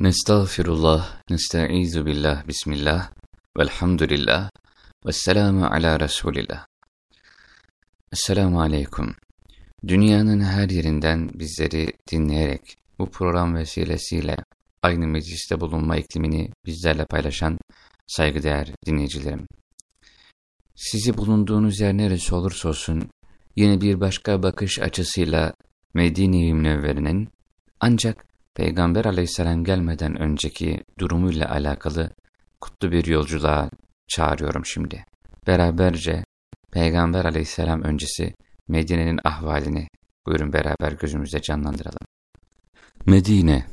Nestağfirullah, nesta'izu billah, bismillah, velhamdülillah, vesselamu ala Resulillah. Esselamu aleyküm. Dünyanın her yerinden bizleri dinleyerek bu program vesilesiyle aynı mecliste bulunma iklimini bizlerle paylaşan saygıdeğer dinleyicilerim. Sizi bulunduğunuz yer neresi olursa olsun yine bir başka bakış açısıyla Medine-i ancak Peygamber aleyhisselam gelmeden önceki durumuyla alakalı kutlu bir yolculuğa çağırıyorum şimdi. Beraberce Peygamber aleyhisselam öncesi Medine'nin ahvalini buyurun beraber gözümüzde canlandıralım. Medine,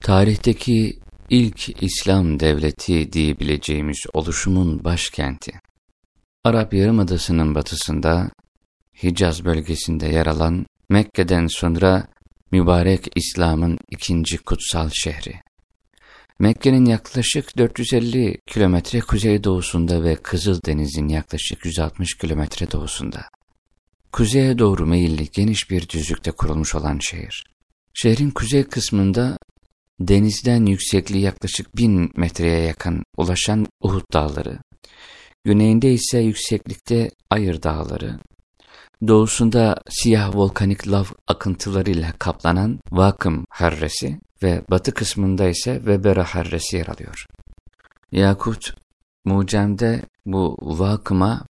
tarihteki ilk İslam devleti diyebileceğimiz oluşumun başkenti. Arap Yarımadası'nın batısında, Hicaz bölgesinde yer alan Mekke'den sonra mübarek İslam'ın ikinci kutsal şehri. Mekke'nin yaklaşık 450 kilometre kuzeydoğusunda ve Kızıldeniz'in yaklaşık 160 kilometre doğusunda. Kuzeye doğru meyilli geniş bir düzlükte kurulmuş olan şehir. Şehrin kuzey kısmında denizden yüksekliği yaklaşık 1000 metreye yakın ulaşan Uhud dağları, güneyinde ise yükseklikte Ayır dağları, doğusunda siyah volkanik lav akıntılarıyla kaplanan Vakım Harresi ve batı kısmında ise Vebera Harresi yer alıyor. Yakut, Mucem'de bu Vakım'a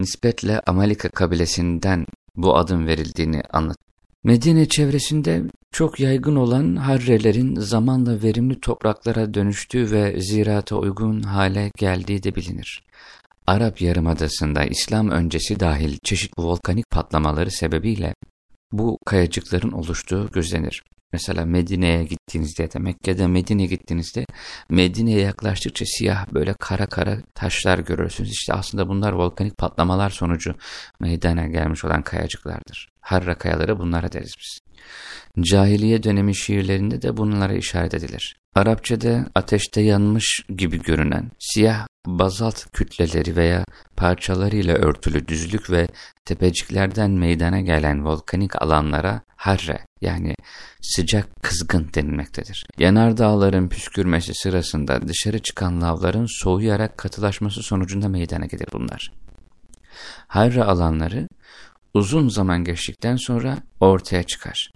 nispetle Amalika kabilesinden bu adım verildiğini anlat. Medine çevresinde çok yaygın olan harrelerin zamanla verimli topraklara dönüştüğü ve ziraata uygun hale geldiği de bilinir. Arap Yarımadası'nda İslam öncesi dahil çeşitli volkanik patlamaları sebebiyle bu kayacıkların oluştuğu gözlenir. Mesela Medine'ye gittiğinizde ya da Mekke'de Medine'ye gittiğinizde Medine'ye yaklaştıkça siyah böyle kara kara taşlar görürsünüz. İşte aslında bunlar volkanik patlamalar sonucu meydana gelmiş olan kayacıklardır. Harra kayaları bunlara deriz biz. Cahiliye dönemi şiirlerinde de bunlara işaret edilir. Arapçada ateşte yanmış gibi görünen siyah bazalt kütleleri veya parçalarıyla örtülü düzlük ve tepeciklerden meydana gelen volkanik alanlara harre yani sıcak kızgın denilmektedir. Yanardağların püskürmesi sırasında dışarı çıkan lavların soğuyarak katılaşması sonucunda meydana gelir bunlar. Harre alanları uzun zaman geçtikten sonra ortaya çıkar.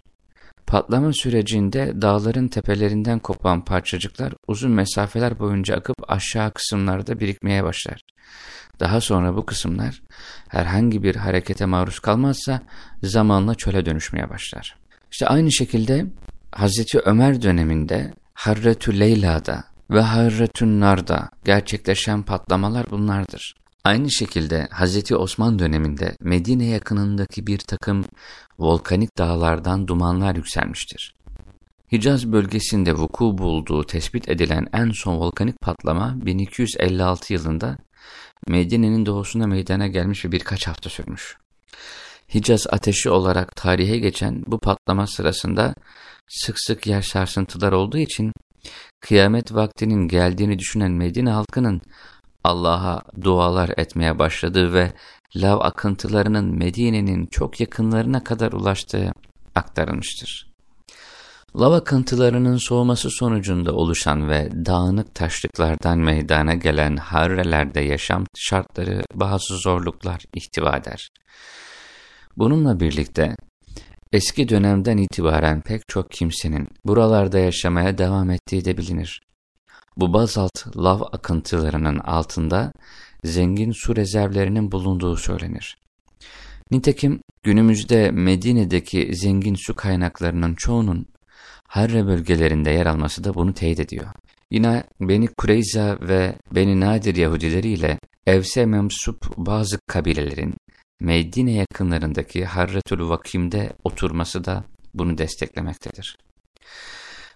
Patlama sürecinde dağların tepelerinden kopan parçacıklar uzun mesafeler boyunca akıp aşağı kısımlarda birikmeye başlar. Daha sonra bu kısımlar herhangi bir harekete maruz kalmazsa zamanla çöle dönüşmeye başlar. İşte aynı şekilde Hazreti Ömer döneminde Harretü Leyla'da ve Harretü Nar'da gerçekleşen patlamalar bunlardır. Aynı şekilde Hz. Osman döneminde Medine yakınındaki bir takım volkanik dağlardan dumanlar yükselmiştir. Hicaz bölgesinde vuku bulduğu tespit edilen en son volkanik patlama 1256 yılında Medine'nin doğusunda meydana gelmiş ve birkaç hafta sürmüş. Hicaz ateşi olarak tarihe geçen bu patlama sırasında sık sık yer sarsıntılar olduğu için kıyamet vaktinin geldiğini düşünen Medine halkının Allah'a dualar etmeye başladığı ve lav akıntılarının Medine'nin çok yakınlarına kadar ulaştığı aktarılmıştır. Lav akıntılarının soğuması sonucunda oluşan ve dağınık taşlıklardan meydana gelen harrelerde yaşam şartları bazı zorluklar ihtiva eder. Bununla birlikte eski dönemden itibaren pek çok kimsenin buralarda yaşamaya devam ettiği de bilinir. Bu bazalt lav akıntılarının altında zengin su rezervlerinin bulunduğu söylenir. Nitekim günümüzde Medine'deki zengin su kaynaklarının çoğunun Harre bölgelerinde yer alması da bunu teyit ediyor. Yine Beni Kureyza ve Beni Nadir Yahudileri ile Evse mensup bazı kabilelerin Medine yakınlarındaki Harretül Vakim'de oturması da bunu desteklemektedir.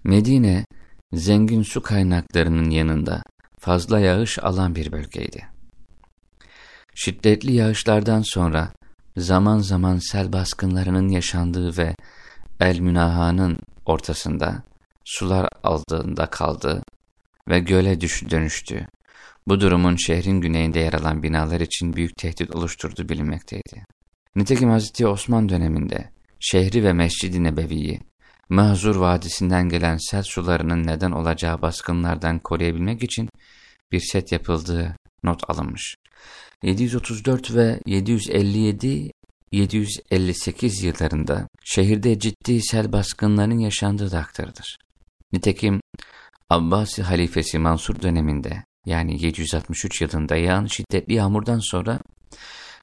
Medine, zengin su kaynaklarının yanında fazla yağış alan bir bölgeydi. Şiddetli yağışlardan sonra zaman zaman sel baskınlarının yaşandığı ve El Münaha'nın ortasında sular aldığında kaldı ve göle düş dönüştü. Bu durumun şehrin güneyinde yer alan binalar için büyük tehdit oluşturduğu bilinmekteydi. Nitekim Hz. Osman döneminde şehri ve Mescid-i Nebevi'yi Mahzur Vadisi'nden gelen sel sularının neden olacağı baskınlardan koruyabilmek için bir set yapıldığı not alınmış. 734 ve 757 758 yıllarında şehirde ciddi sel baskınlarının yaşandığı da aktarılır. Nitekim Abbasi halifesi Mansur döneminde yani 763 yılında yağan şiddetli yağmurdan sonra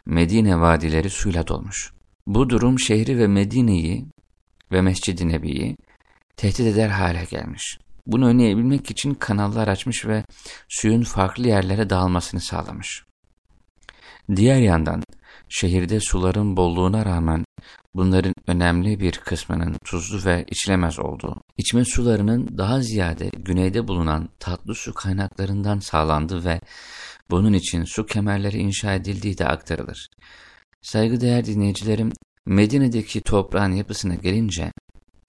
Medine vadileri suyla dolmuş. Bu durum şehri ve Medine'yi ve Mescid-i Nebi'yi tehdit eder hale gelmiş. Bunu önleyebilmek için kanallar açmış ve suyun farklı yerlere dağılmasını sağlamış. Diğer yandan şehirde suların bolluğuna rağmen bunların önemli bir kısmının tuzlu ve içilemez olduğu, içme sularının daha ziyade güneyde bulunan tatlı su kaynaklarından sağlandığı ve bunun için su kemerleri inşa edildiği de aktarılır. Saygıdeğer dinleyicilerim, Medine'deki toprağın yapısına gelince,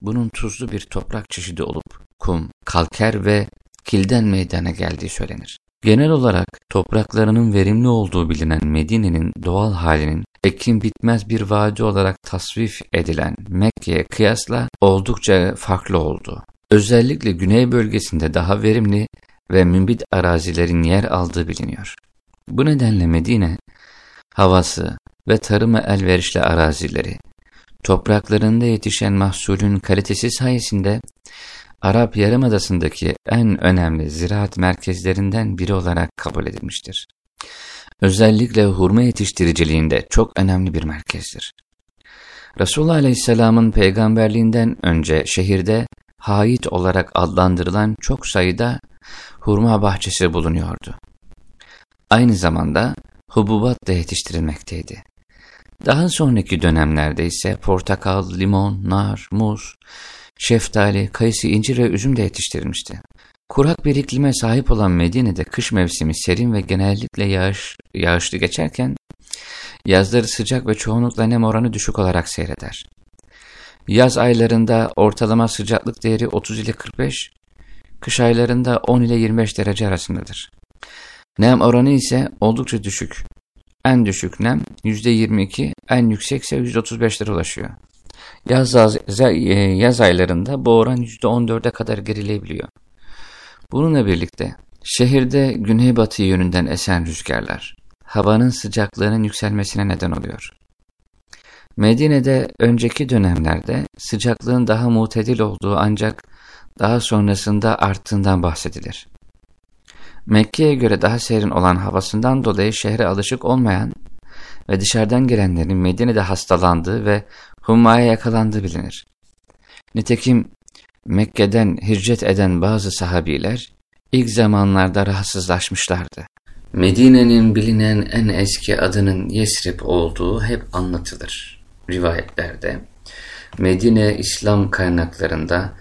bunun tuzlu bir toprak çeşidi olup, kum, kalker ve kilden meydana geldiği söylenir. Genel olarak topraklarının verimli olduğu bilinen Medine'nin doğal halinin ekim bitmez bir vadi olarak tasvif edilen Mekke'ye kıyasla oldukça farklı oldu. Özellikle güney bölgesinde daha verimli ve mümbit arazilerin yer aldığı biliniyor. Bu nedenle Medine, havası ve tarıma elverişli arazileri, topraklarında yetişen mahsulün kalitesi sayesinde Arap Yarımadası'ndaki en önemli ziraat merkezlerinden biri olarak kabul edilmiştir. Özellikle hurma yetiştiriciliğinde çok önemli bir merkezdir. Resulullah Aleyhisselam'ın peygamberliğinden önce şehirde Hait olarak adlandırılan çok sayıda hurma bahçesi bulunuyordu. Aynı zamanda hububat da yetiştirilmekteydi. Daha sonraki dönemlerde ise portakal, limon, nar, muz, şeftali, kayısı, incir ve üzüm de yetiştirilmişti. Kurak bir iklime sahip olan Medine'de kış mevsimi serin ve genellikle yağış, yağışlı geçerken, yazları sıcak ve çoğunlukla nem oranı düşük olarak seyreder. Yaz aylarında ortalama sıcaklık değeri 30 ile 45, kış aylarında 10 ile 25 derece arasındadır. Nem oranı ise oldukça düşük. En düşük nem %22, en yüksekse %35'lere ulaşıyor. Yaz, yaz aylarında bu oran %14'e kadar gerileyebiliyor. Bununla birlikte şehirde güneybatı yönünden esen rüzgarlar havanın sıcaklığının yükselmesine neden oluyor. Medine'de önceki dönemlerde sıcaklığın daha mutedil olduğu ancak daha sonrasında arttığından bahsedilir. Mekke'ye göre daha serin olan havasından dolayı şehre alışık olmayan ve dışarıdan gelenlerin Medine'de hastalandığı ve hummaya yakalandığı bilinir. Nitekim Mekke'den hicret eden bazı sahabiler ilk zamanlarda rahatsızlaşmışlardı. Medine'nin bilinen en eski adının Yesrib olduğu hep anlatılır rivayetlerde. Medine İslam kaynaklarında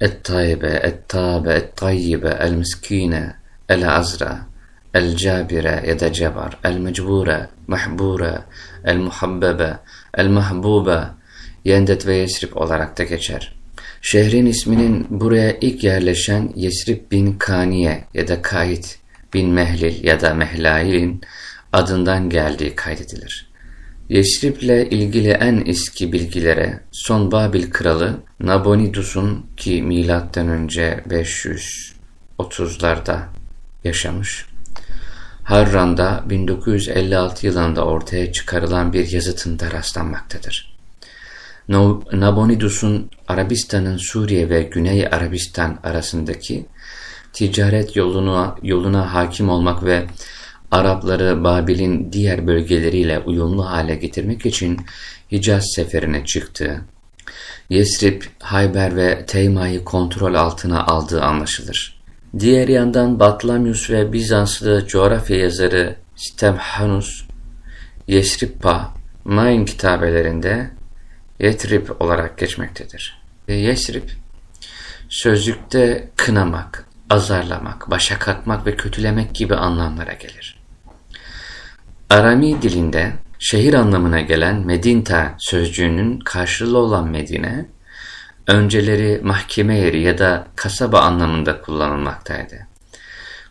Et-Tayyibe, Et-Tabe, Et-Tayyibe, El-Miskine, El-Azra, El-Cabire ya da Cebar, El-Mecbure, Mahbure, El-Muhabbebe, El-Mahbube, Yendet ve Yesrib olarak da geçer. Şehrin isminin buraya ilk yerleşen Yesrib bin Kaniye ya da Kayit bin Mehlil ya da Mehlail'in adından geldiği kaydedilir. Yesrib'le ilgili en eski bilgilere son Babil kralı Nabonidus'un ki milattan önce 530'larda yaşamış. Harran'da 1956 yılında ortaya çıkarılan bir yazıtında rastlanmaktadır. Nabonidus'un Arabistan'ın Suriye ve Güney Arabistan arasındaki ticaret yoluna, yoluna hakim olmak ve Arapları Babil'in diğer bölgeleriyle uyumlu hale getirmek için Hicaz seferine çıktı. Yesrib, Hayber ve Teyma'yı kontrol altına aldığı anlaşılır. Diğer yandan Batlamyus ve Bizanslı coğrafya yazarı Stemhanus, Yesribpa, Main kitabelerinde Yetrib olarak geçmektedir. Yesrib, sözlükte kınamak, azarlamak, başa kalkmak ve kötülemek gibi anlamlara gelir. Arami dilinde şehir anlamına gelen Medinta sözcüğünün karşılığı olan Medine, önceleri mahkeme yeri ya da kasaba anlamında kullanılmaktaydı.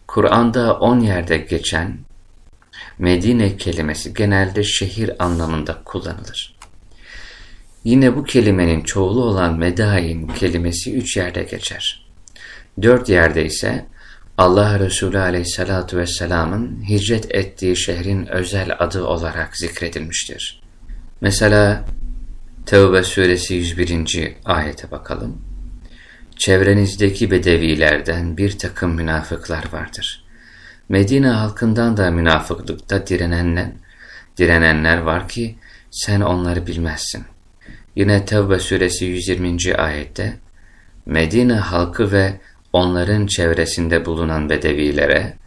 Kur'an'da on yerde geçen Medine kelimesi genelde şehir anlamında kullanılır. Yine bu kelimenin çoğulu olan medain kelimesi üç yerde geçer. Dört yerde ise Allah Resulü aleyhissalatu vesselamın hicret ettiği şehrin özel adı olarak zikredilmiştir. Mesela Tevbe suresi 101. ayete bakalım. Çevrenizdeki bedevilerden bir takım münafıklar vardır. Medine halkından da münafıklıkta direnenler, direnenler var ki sen onları bilmezsin. Yine Tevbe suresi 120. ayette Medine halkı ve onların çevresinde bulunan bedevilere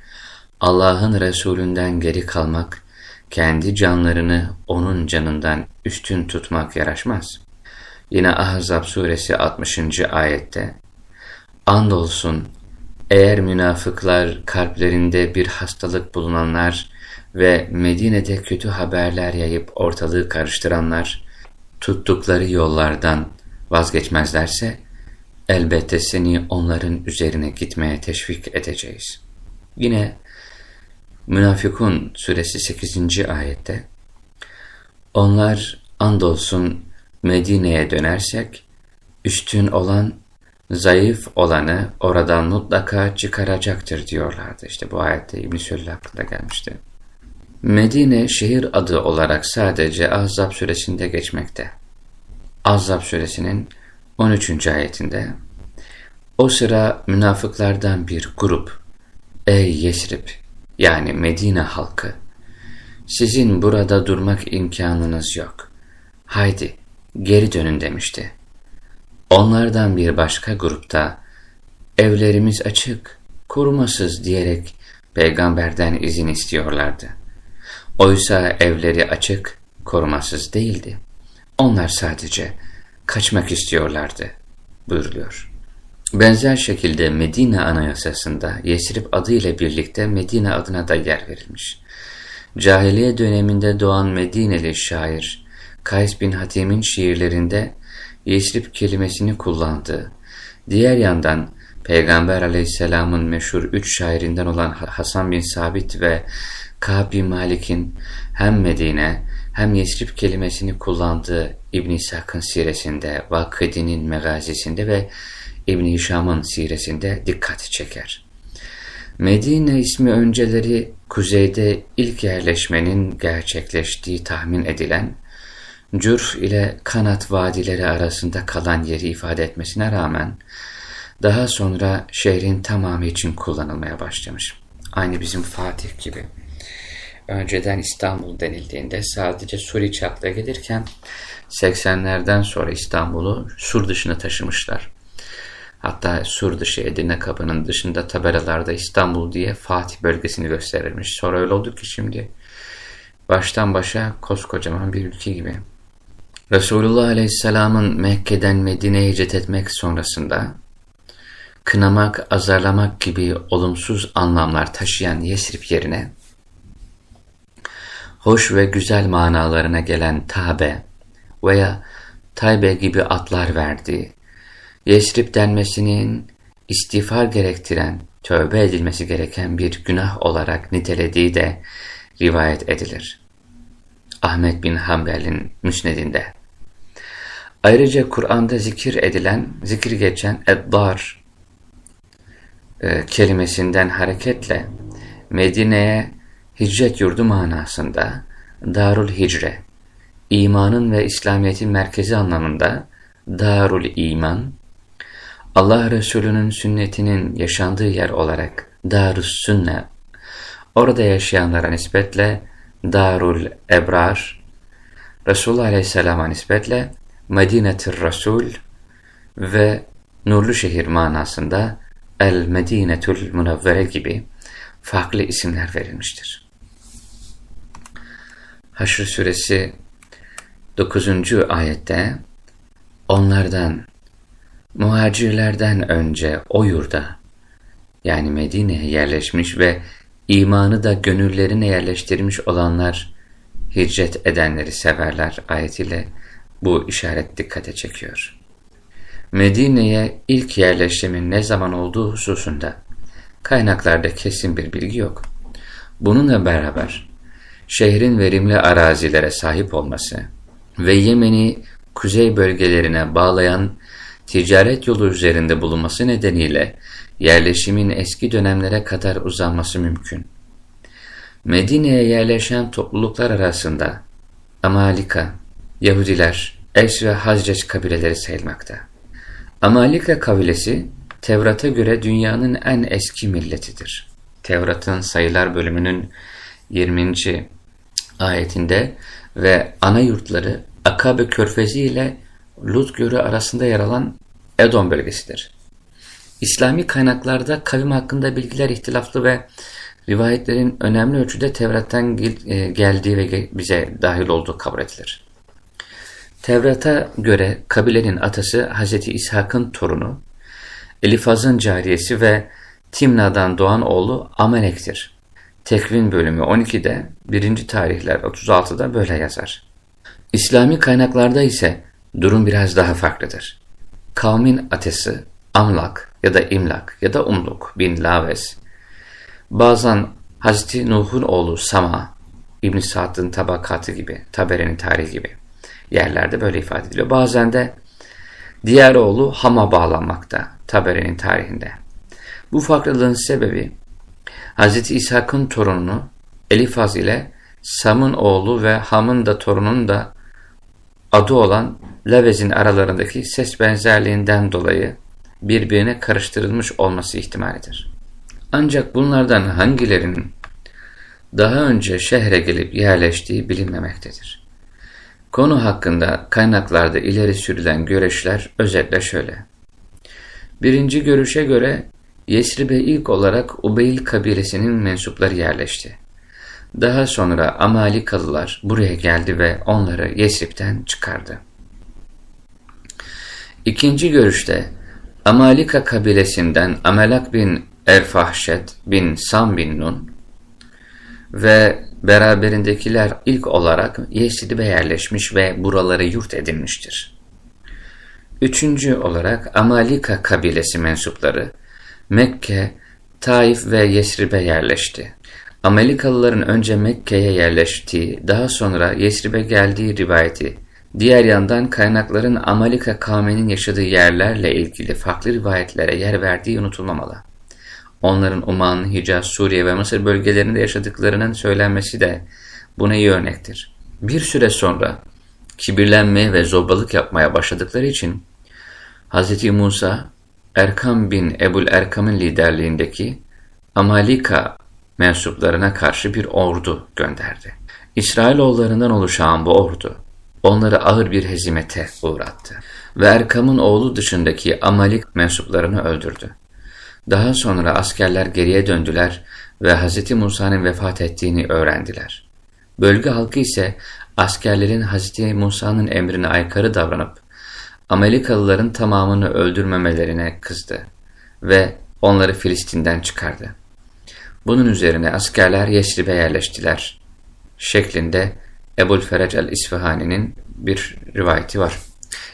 Allah'ın Resulünden geri kalmak, kendi canlarını onun canından üstün tutmak yaraşmaz. Yine Ahzab suresi 60. ayette Andolsun eğer münafıklar kalplerinde bir hastalık bulunanlar ve Medine'de kötü haberler yayıp ortalığı karıştıranlar tuttukları yollardan vazgeçmezlerse elbette seni onların üzerine gitmeye teşvik edeceğiz. Yine Münafikun suresi 8. ayette Onlar andolsun Medine'ye dönersek üstün olan zayıf olanı oradan mutlaka çıkaracaktır diyorlardı. İşte bu ayette İbn-i hakkında gelmişti. Medine şehir adı olarak sadece Ahzab suresinde geçmekte. Ahzab suresinin 13. ayetinde O sıra münafıklardan bir grup Ey Yesrib yani Medine halkı sizin burada durmak imkanınız yok. Haydi geri dönün demişti. Onlardan bir başka grupta evlerimiz açık, korumasız diyerek peygamberden izin istiyorlardı. Oysa evleri açık, korumasız değildi. Onlar sadece kaçmak istiyorlardı buyuruluyor. Benzer şekilde Medine Anayasası'nda Yesrib adı ile birlikte Medine adına da yer verilmiş. Cahiliye döneminde doğan Medineli şair Kays bin Hatim'in şiirlerinde Yesrib kelimesini kullandığı, diğer yandan Peygamber aleyhisselamın meşhur üç şairinden olan Hasan bin Sabit ve Ka'b bin Malik'in hem Medine hem Yesrib kelimesini kullandığı İbn-i İshak'ın siresinde, Vakıdi'nin megazisinde ve İbn-i Hişam'ın siresinde dikkati çeker. Medine ismi önceleri kuzeyde ilk yerleşmenin gerçekleştiği tahmin edilen Cürf ile Kanat vadileri arasında kalan yeri ifade etmesine rağmen daha sonra şehrin tamamı için kullanılmaya başlamış. Aynı bizim Fatih gibi. Önceden İstanbul denildiğinde sadece Suriç çakla gelirken 80'lerden sonra İstanbul'u Sur dışına taşımışlar. Hatta Sur dışı Edirne kapının dışında tabelalarda İstanbul diye Fatih bölgesini gösterilmiş. Sonra öyle oldu ki şimdi baştan başa koskocaman bir ülke gibi. Resulullah Aleyhisselam'ın Mekke'den Medine'ye hicret etmek sonrasında kınamak, azarlamak gibi olumsuz anlamlar taşıyan Yesrib yerine hoş ve güzel manalarına gelen Tabe veya Taybe gibi atlar verdiği, Yesrib denmesinin istiğfar gerektiren, tövbe edilmesi gereken bir günah olarak nitelediği de rivayet edilir. Ahmet bin Hanbel'in müsnedinde. Ayrıca Kur'an'da zikir edilen, zikir geçen eddar e, kelimesinden hareketle Medine'ye hicret yurdu manasında Darul Hicre, imanın ve İslamiyet'in merkezi anlamında Darul İman, Allah Resulü'nün sünnetinin yaşandığı yer olarak Darus Sünne, orada yaşayanlara nispetle Darul Ebrar, Resulullah Aleyhisselam'a nispetle Medinetir Resul ve Nurlu Şehir manasında El Medinetul Munavvere gibi farklı isimler verilmiştir. Haşr suresi 9. ayette onlardan muhacirlerden önce o yurda yani Medine'ye yerleşmiş ve imanı da gönüllerine yerleştirmiş olanlar hicret edenleri severler ayetiyle bu işaret dikkate çekiyor. Medine'ye ilk yerleşimin ne zaman olduğu hususunda kaynaklarda kesin bir bilgi yok. Bununla beraber şehrin verimli arazilere sahip olması ve Yemen'i kuzey bölgelerine bağlayan ticaret yolu üzerinde bulunması nedeniyle yerleşimin eski dönemlere kadar uzanması mümkün. Medine'ye yerleşen topluluklar arasında Amalika, Yahudiler, Es ve Hazreç kabileleri sayılmakta. Amalika kabilesi Tevrat'a göre dünyanın en eski milletidir. Tevrat'ın sayılar bölümünün 20. ayetinde ve ana yurtları Akabe Körfezi ile Lut Gölü arasında yer alan Edom bölgesidir. İslami kaynaklarda kavim hakkında bilgiler ihtilaflı ve rivayetlerin önemli ölçüde Tevrat'tan e, geldiği ve bize dahil olduğu kabul edilir. Tevrat'a göre kabilenin atası Hz. İshak'ın torunu, Elifaz'ın cariyesi ve Timna'dan doğan oğlu Amelek'tir. Tekvin bölümü 12'de, 1. tarihler 36'da böyle yazar. İslami kaynaklarda ise durum biraz daha farklıdır. Kavmin atası Amlak ya da İmlak ya da Umluk bin Laves, bazen Hazreti Nuh'un oğlu Sama, İbn Sa'd'ın tabakatı gibi, Taberi'nin tarihi gibi yerlerde böyle ifade ediliyor. Bazen de diğer oğlu Ham'a bağlanmakta Taberi'nin tarihinde. Bu farklılığın sebebi Hz. İshak'ın torununu Elifaz ile Sam'ın oğlu ve Ham'ın da torunun da adı olan Levez'in aralarındaki ses benzerliğinden dolayı birbirine karıştırılmış olması ihtimalidir. Ancak bunlardan hangilerinin daha önce şehre gelip yerleştiği bilinmemektedir. Konu hakkında kaynaklarda ileri sürülen görüşler özetle şöyle. Birinci görüşe göre Yesrib'e ilk olarak Ubeyl kabilesinin mensupları yerleşti. Daha sonra Amalikalılar buraya geldi ve onları Yesrib'den çıkardı. İkinci görüşte Amalika kabilesinden Amelak bin Erfahşet bin Sam bin Nun ve beraberindekiler ilk olarak Yesrib'e yerleşmiş ve buraları yurt edinmiştir. Üçüncü olarak Amalika kabilesi mensupları Mekke, Taif ve Yesrib'e yerleşti. Amerikalıların önce Mekke'ye yerleştiği, daha sonra Yesrib'e geldiği rivayeti, diğer yandan kaynakların Amalika kavminin yaşadığı yerlerle ilgili farklı rivayetlere yer verdiği unutulmamalı. Onların Uman, Hicaz, Suriye ve Mısır bölgelerinde yaşadıklarının söylenmesi de buna iyi örnektir. Bir süre sonra kibirlenmeye ve zorbalık yapmaya başladıkları için Hz. Musa, Erkam bin Ebul Erkam'ın liderliğindeki Amalika mensuplarına karşı bir ordu gönderdi. İsrailoğullarından oluşan bu ordu onları ağır bir hezimete uğrattı ve Erkam'ın oğlu dışındaki Amalik mensuplarını öldürdü. Daha sonra askerler geriye döndüler ve Hz. Musa'nın vefat ettiğini öğrendiler. Bölge halkı ise askerlerin Hz. Musa'nın emrine aykırı davranıp Amerikalıların tamamını öldürmemelerine kızdı ve onları Filistin'den çıkardı. Bunun üzerine askerler Yesrib'e yerleştiler şeklinde Ebul Ferec el-İsfahani'nin bir rivayeti var.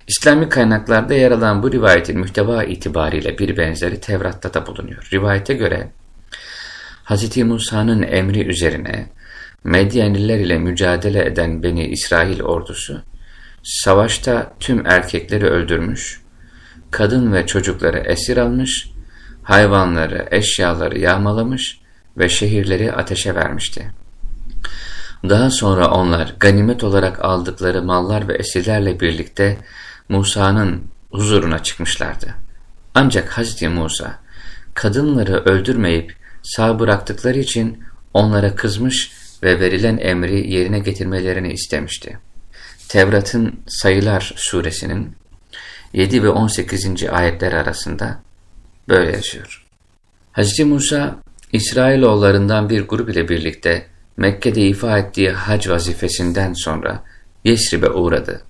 İslami kaynaklarda yer alan bu rivayetin mühteva itibariyle bir benzeri Tevrat'ta da bulunuyor. Rivayete göre Hz. Musa'nın emri üzerine Medyaniler ile mücadele eden Beni İsrail ordusu savaşta tüm erkekleri öldürmüş, kadın ve çocukları esir almış, hayvanları, eşyaları yağmalamış ve şehirleri ateşe vermişti. Daha sonra onlar ganimet olarak aldıkları mallar ve esirlerle birlikte Musa'nın huzuruna çıkmışlardı. Ancak Hz. Musa kadınları öldürmeyip sağ bıraktıkları için onlara kızmış ve verilen emri yerine getirmelerini istemişti. Tevrat'ın Sayılar suresinin 7 ve 18. ayetler arasında böyle yazıyor. Hz. Musa, İsrailoğullarından bir grup ile birlikte Mekke'de ifa ettiği hac vazifesinden sonra Yesrib'e uğradı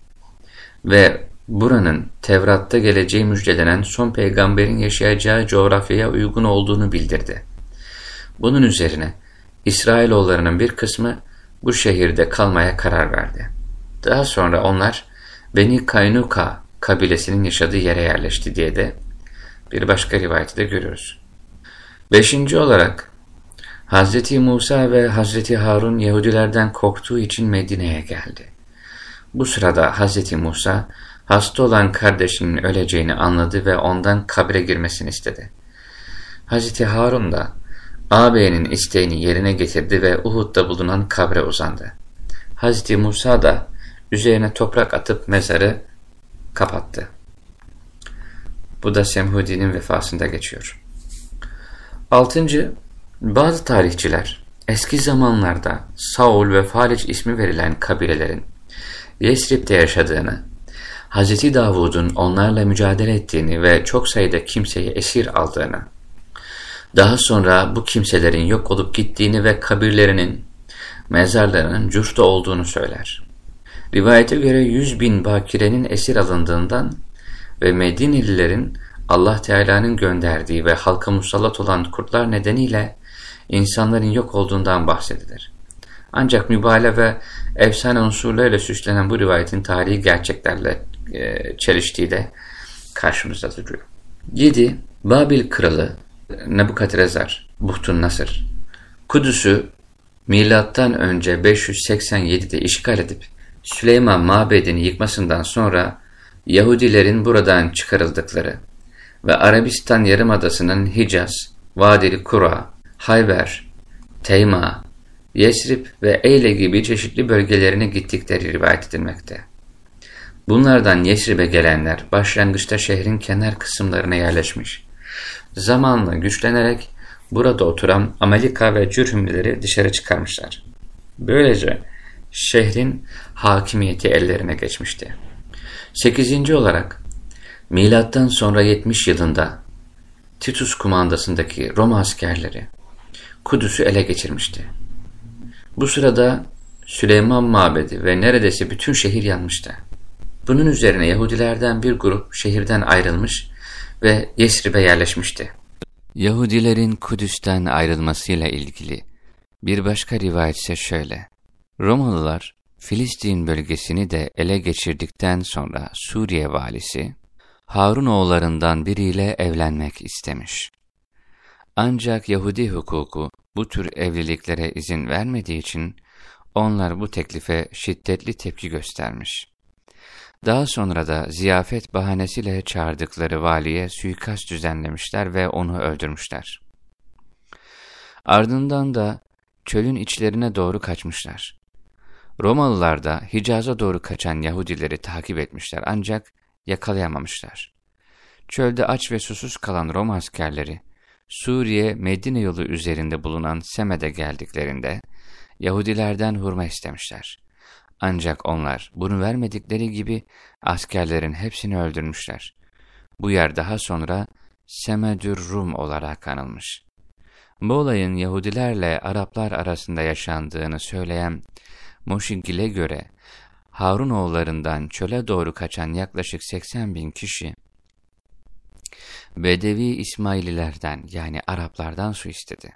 ve buranın Tevrat'ta geleceği müjdelenen son peygamberin yaşayacağı coğrafyaya uygun olduğunu bildirdi. Bunun üzerine İsrailoğullarının bir kısmı bu şehirde kalmaya karar verdi. Daha sonra onlar Beni Kaynuka kabilesinin yaşadığı yere yerleşti diye de bir başka rivayeti de görüyoruz. Beşinci olarak Hz. Musa ve Hz. Harun Yahudilerden korktuğu için Medine'ye geldi. Bu sırada Hz. Musa hasta olan kardeşinin öleceğini anladı ve ondan kabre girmesini istedi. Hz. Harun da ağabeyinin isteğini yerine getirdi ve Uhud'da bulunan kabre uzandı. Hz. Musa da üzerine toprak atıp mezarı kapattı. Bu da Semhudi'nin vefasında geçiyor. Altıncı, bazı tarihçiler eski zamanlarda Saul ve Faliç ismi verilen kabilelerin Yesrib'de yaşadığını, Hz. Davud'un onlarla mücadele ettiğini ve çok sayıda kimseyi esir aldığını, daha sonra bu kimselerin yok olup gittiğini ve kabirlerinin, mezarlarının Cuş'ta olduğunu söyler. Rivayete göre yüz bin bakirenin esir alındığından ve Medinelilerin Allah Teala'nın gönderdiği ve halka musallat olan kurtlar nedeniyle insanların yok olduğundan bahsedilir. Ancak mübalağa ve efsane unsurlarıyla süslenen bu rivayetin tarihi gerçeklerle e, çeliştiği de karşımızda duruyor. 7. Babil kralı Nebukadrezar, Buhtun Nasır, Kudüs'ü milattan önce 587'de işgal edip Süleyman mabedini yıkmasından sonra Yahudilerin buradan çıkarıldıkları ve Arabistan Yarımadası'nın Hicaz, Vadili Kura, Hayber, Teyma, Yesrib ve Eyle gibi çeşitli bölgelerine gittikleri rivayet edilmekte. Bunlardan Yesrib'e gelenler başlangıçta şehrin kenar kısımlarına yerleşmiş. Zamanla güçlenerek burada oturan Amalika ve Cürhümlileri dışarı çıkarmışlar. Böylece şehrin hakimiyeti ellerine geçmişti. Sekizinci olarak milattan sonra 70 yılında Titus kumandasındaki Roma askerleri Kudüs'ü ele geçirmişti. Bu sırada Süleyman Mabedi ve neredeyse bütün şehir yanmıştı. Bunun üzerine Yahudilerden bir grup şehirden ayrılmış ve Yesrib'e yerleşmişti. Yahudilerin Kudüs'ten ayrılmasıyla ilgili bir başka rivayet ise şöyle. Romalılar Filistin bölgesini de ele geçirdikten sonra Suriye valisi Harun oğullarından biriyle evlenmek istemiş. Ancak Yahudi hukuku bu tür evliliklere izin vermediği için onlar bu teklife şiddetli tepki göstermiş. Daha sonra da ziyafet bahanesiyle çağırdıkları valiye suikast düzenlemişler ve onu öldürmüşler. Ardından da çölün içlerine doğru kaçmışlar. Romalılar da Hicaz'a doğru kaçan Yahudileri takip etmişler ancak yakalayamamışlar. Çölde aç ve susuz kalan Roma askerleri Suriye Medine yolu üzerinde bulunan Semed'e geldiklerinde Yahudilerden hurma istemişler. Ancak onlar bunu vermedikleri gibi askerlerin hepsini öldürmüşler. Bu yer daha sonra Semedür Rum olarak anılmış. Bu olayın Yahudilerle Araplar arasında yaşandığını söyleyen Moşigil'e göre Harun oğullarından çöle doğru kaçan yaklaşık 80 bin kişi Bedevi İsmaililerden yani Araplardan su istedi.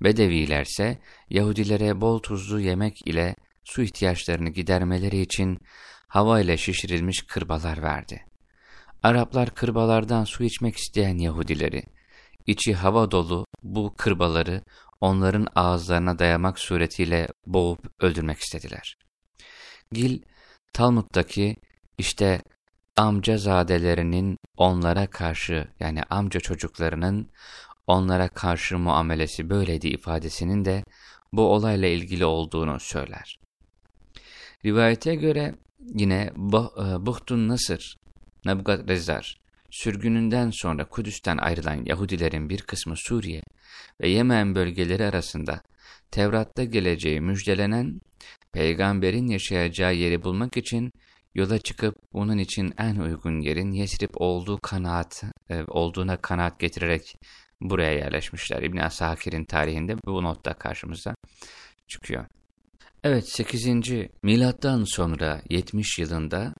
Bedevilerse Yahudilere bol tuzlu yemek ile su ihtiyaçlarını gidermeleri için hava ile şişirilmiş kırbalar verdi. Araplar kırbalardan su içmek isteyen Yahudileri, içi hava dolu bu kırbaları onların ağızlarına dayamak suretiyle boğup öldürmek istediler. Gil, Talmud'daki işte amcazadelerinin onlara karşı yani amca çocuklarının onlara karşı muamelesi böyleydi ifadesinin de bu olayla ilgili olduğunu söyler. Rivayete göre yine e, Buhtun Nasır, Nebukadrezzar, sürgününden sonra Kudüs'ten ayrılan Yahudilerin bir kısmı Suriye ve Yemen bölgeleri arasında Tevrat'ta geleceği müjdelenen peygamberin yaşayacağı yeri bulmak için yola çıkıp bunun için en uygun yerin Yesrib olduğu kanaat, e, olduğuna kanaat getirerek buraya yerleşmişler. İbn Asakir'in tarihinde bu notta karşımıza çıkıyor. Evet 8. milattan sonra 70 yılında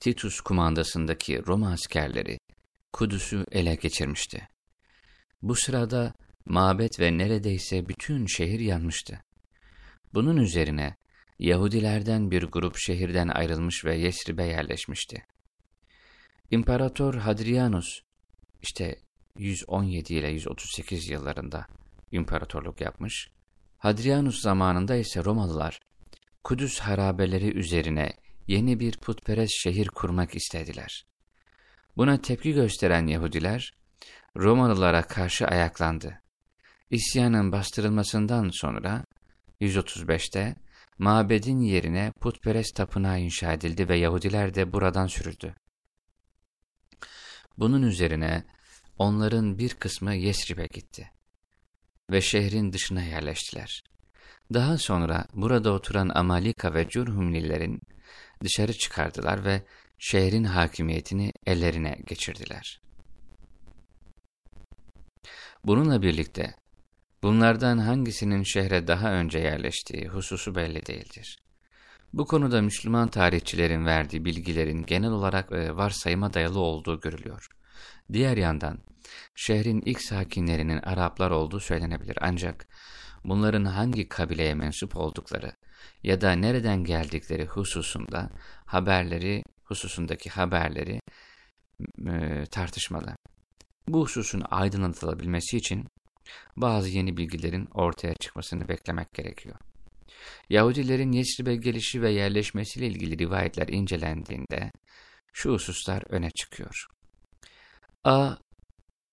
Titus kumandasındaki Roma askerleri Kudüs'ü ele geçirmişti. Bu sırada mabet ve neredeyse bütün şehir yanmıştı. Bunun üzerine Yahudilerden bir grup şehirden ayrılmış ve Yesrib'e yerleşmişti. İmparator Hadrianus, işte 117 ile 138 yıllarında imparatorluk yapmış. Hadrianus zamanında ise Romalılar, Kudüs harabeleri üzerine yeni bir putperest şehir kurmak istediler. Buna tepki gösteren Yahudiler, Romalılara karşı ayaklandı. İsyanın bastırılmasından sonra 135'te mabedin yerine putperest tapınağı inşa edildi ve Yahudiler de buradan sürüldü. Bunun üzerine onların bir kısmı Yesrib'e gitti ve şehrin dışına yerleştiler. Daha sonra burada oturan Amalika ve Curhumlilerin dışarı çıkardılar ve şehrin hakimiyetini ellerine geçirdiler. Bununla birlikte bunlardan hangisinin şehre daha önce yerleştiği hususu belli değildir. Bu konuda Müslüman tarihçilerin verdiği bilgilerin genel olarak e, varsayıma dayalı olduğu görülüyor. Diğer yandan şehrin ilk sakinlerinin Araplar olduğu söylenebilir ancak bunların hangi kabileye mensup oldukları ya da nereden geldikleri hususunda haberleri hususundaki haberleri e, tartışmalı. Bu hususun aydınlatılabilmesi için bazı yeni bilgilerin ortaya çıkmasını beklemek gerekiyor. Yahudilerin Yesrib'e gelişi ve yerleşmesiyle ilgili rivayetler incelendiğinde şu hususlar öne çıkıyor. A.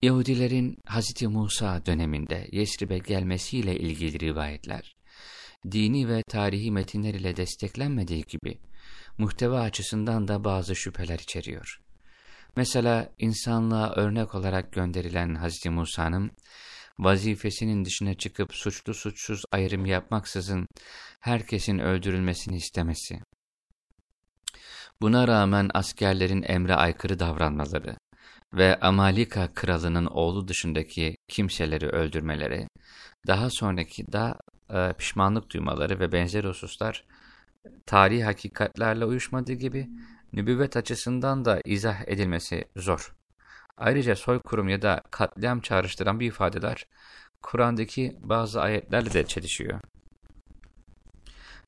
Yahudilerin Hz. Musa döneminde Yesrib'e gelmesiyle ilgili rivayetler, dini ve tarihi metinler ile desteklenmediği gibi, muhteva açısından da bazı şüpheler içeriyor. Mesela insanlığa örnek olarak gönderilen Hz. Musa'nın, vazifesinin dışına çıkıp suçlu suçsuz ayrım yapmaksızın herkesin öldürülmesini istemesi. Buna rağmen askerlerin emre aykırı davranmaları, ve Amalika kralının oğlu dışındaki kimseleri öldürmeleri, daha sonraki da e, pişmanlık duymaları ve benzer hususlar tarihi hakikatlerle uyuşmadığı gibi nübüvvet açısından da izah edilmesi zor. Ayrıca soykırım ya da katliam çağrıştıran bir ifadeler Kur'an'daki bazı ayetlerle de çelişiyor.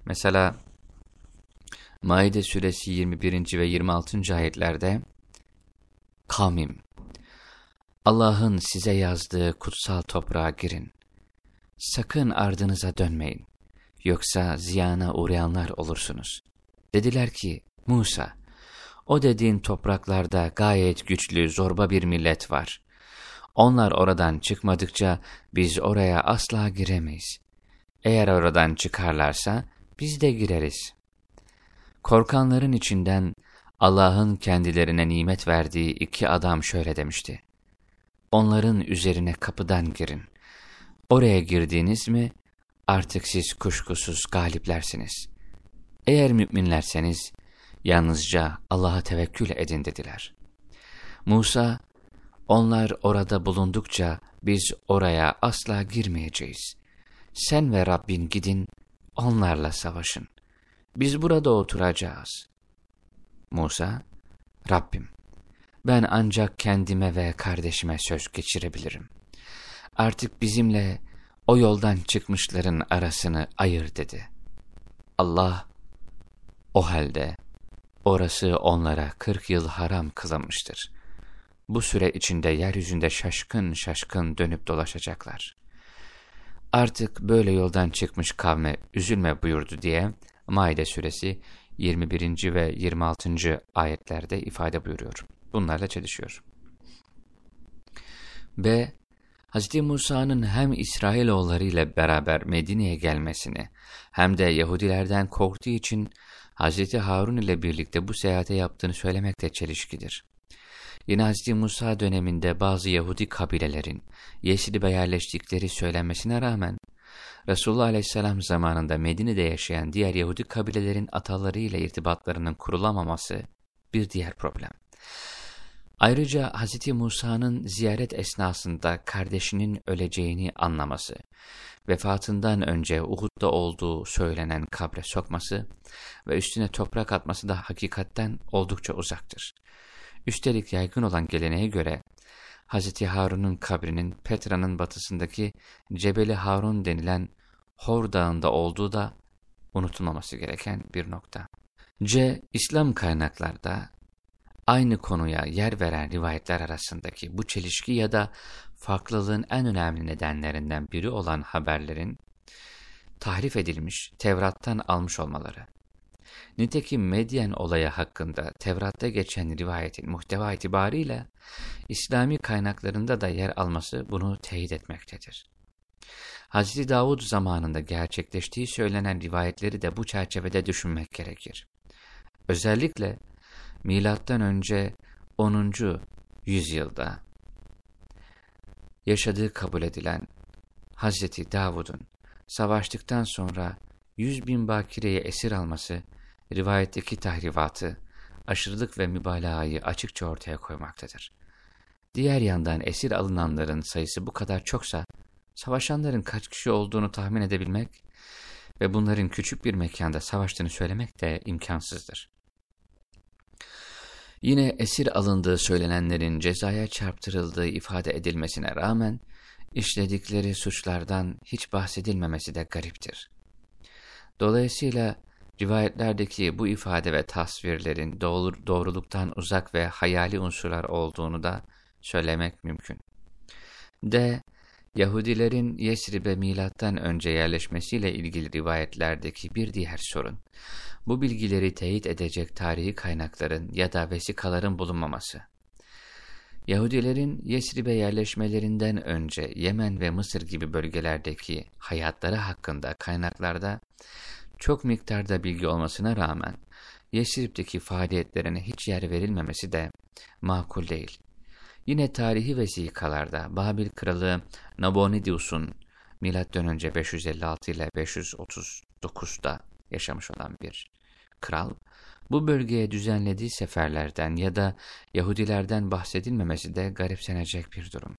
Mesela Maide suresi 21. ve 26. ayetlerde Kavmim, Allah'ın size yazdığı kutsal toprağa girin. Sakın ardınıza dönmeyin. Yoksa ziyana uğrayanlar olursunuz. Dediler ki, Musa, o dediğin topraklarda gayet güçlü, zorba bir millet var. Onlar oradan çıkmadıkça biz oraya asla giremeyiz. Eğer oradan çıkarlarsa biz de gireriz. Korkanların içinden Allah'ın kendilerine nimet verdiği iki adam şöyle demişti. Onların üzerine kapıdan girin. Oraya girdiğiniz mi artık siz kuşkusuz galiplersiniz. Eğer müminlerseniz yalnızca Allah'a tevekkül edin dediler. Musa, onlar orada bulundukça biz oraya asla girmeyeceğiz. Sen ve Rabbin gidin, onlarla savaşın. Biz burada oturacağız. Musa, Rabbim, ben ancak kendime ve kardeşime söz geçirebilirim. Artık bizimle o yoldan çıkmışların arasını ayır dedi. Allah, o halde orası onlara kırk yıl haram kılınmıştır. Bu süre içinde yeryüzünde şaşkın şaşkın dönüp dolaşacaklar. Artık böyle yoldan çıkmış kavme üzülme buyurdu diye Maide suresi 21. ve 26. ayetlerde ifade buyuruyor. Bunlarla çelişiyor. B. Hz. Musa'nın hem İsrailoğulları ile beraber Medine'ye gelmesini hem de Yahudilerden korktuğu için Hz. Harun ile birlikte bu seyahate yaptığını söylemek de çelişkidir. Yine Hz. Musa döneminde bazı Yahudi kabilelerin Yesrib'e yerleştikleri söylenmesine rağmen Resulullah Aleyhisselam zamanında Medine'de yaşayan diğer Yahudi kabilelerin atalarıyla irtibatlarının kurulamaması bir diğer problem. Ayrıca Hz. Musa'nın ziyaret esnasında kardeşinin öleceğini anlaması, vefatından önce Uhud'da olduğu söylenen kabre sokması ve üstüne toprak atması da hakikatten oldukça uzaktır. Üstelik yaygın olan geleneğe göre Hz. Harun'un kabrinin Petra'nın batısındaki Cebeli Harun denilen Hor Dağı'nda olduğu da unutulmaması gereken bir nokta. C. İslam kaynaklarda aynı konuya yer veren rivayetler arasındaki bu çelişki ya da farklılığın en önemli nedenlerinden biri olan haberlerin tahrif edilmiş, Tevrat'tan almış olmaları. Nitekim Medyen olayı hakkında Tevrat'ta geçen rivayetin muhteva itibariyle İslami kaynaklarında da yer alması bunu teyit etmektedir. Hz. Davud zamanında gerçekleştiği söylenen rivayetleri de bu çerçevede düşünmek gerekir. Özellikle önce 10. yüzyılda yaşadığı kabul edilen Hz. Davud'un savaştıktan sonra 100 bin bakireye esir alması, rivayetteki tahrivatı, aşırılık ve mübalağayı açıkça ortaya koymaktadır. Diğer yandan esir alınanların sayısı bu kadar çoksa, savaşanların kaç kişi olduğunu tahmin edebilmek ve bunların küçük bir mekanda savaştığını söylemek de imkansızdır. Yine esir alındığı söylenenlerin cezaya çarptırıldığı ifade edilmesine rağmen, işledikleri suçlardan hiç bahsedilmemesi de gariptir. Dolayısıyla rivayetlerdeki bu ifade ve tasvirlerin doğru, doğruluktan uzak ve hayali unsurlar olduğunu da söylemek mümkün. D. Yahudilerin Yesrib'e milattan önce yerleşmesiyle ilgili rivayetlerdeki bir diğer sorun, bu bilgileri teyit edecek tarihi kaynakların ya da vesikaların bulunmaması. Yahudilerin Yesrib'e yerleşmelerinden önce Yemen ve Mısır gibi bölgelerdeki hayatları hakkında kaynaklarda çok miktarda bilgi olmasına rağmen Yesrib'deki faaliyetlerine hiç yer verilmemesi de makul değil. Yine tarihi vesikalarda Babil kralı Nabonidus'un M.Ö. 556 ile 539'da yaşamış olan bir kral, bu bölgeye düzenlediği seferlerden ya da Yahudilerden bahsedilmemesi de garipsenecek bir durum.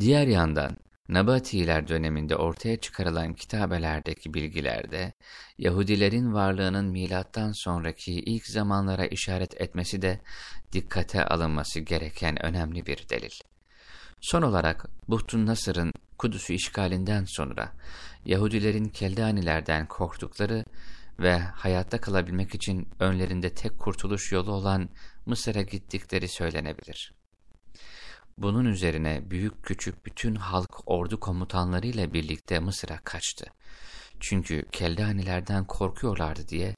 Diğer yandan Nabatiler döneminde ortaya çıkarılan kitabelerdeki bilgilerde Yahudilerin varlığının milattan sonraki ilk zamanlara işaret etmesi de dikkate alınması gereken önemli bir delil. Son olarak Buhtun Nasır'ın Kudüs'ü işgalinden sonra Yahudilerin Keldanilerden korktukları ve hayatta kalabilmek için önlerinde tek kurtuluş yolu olan Mısır'a gittikleri söylenebilir. Bunun üzerine büyük küçük bütün halk ordu komutanlarıyla birlikte Mısır'a kaçtı. Çünkü Keldanilerden korkuyorlardı diye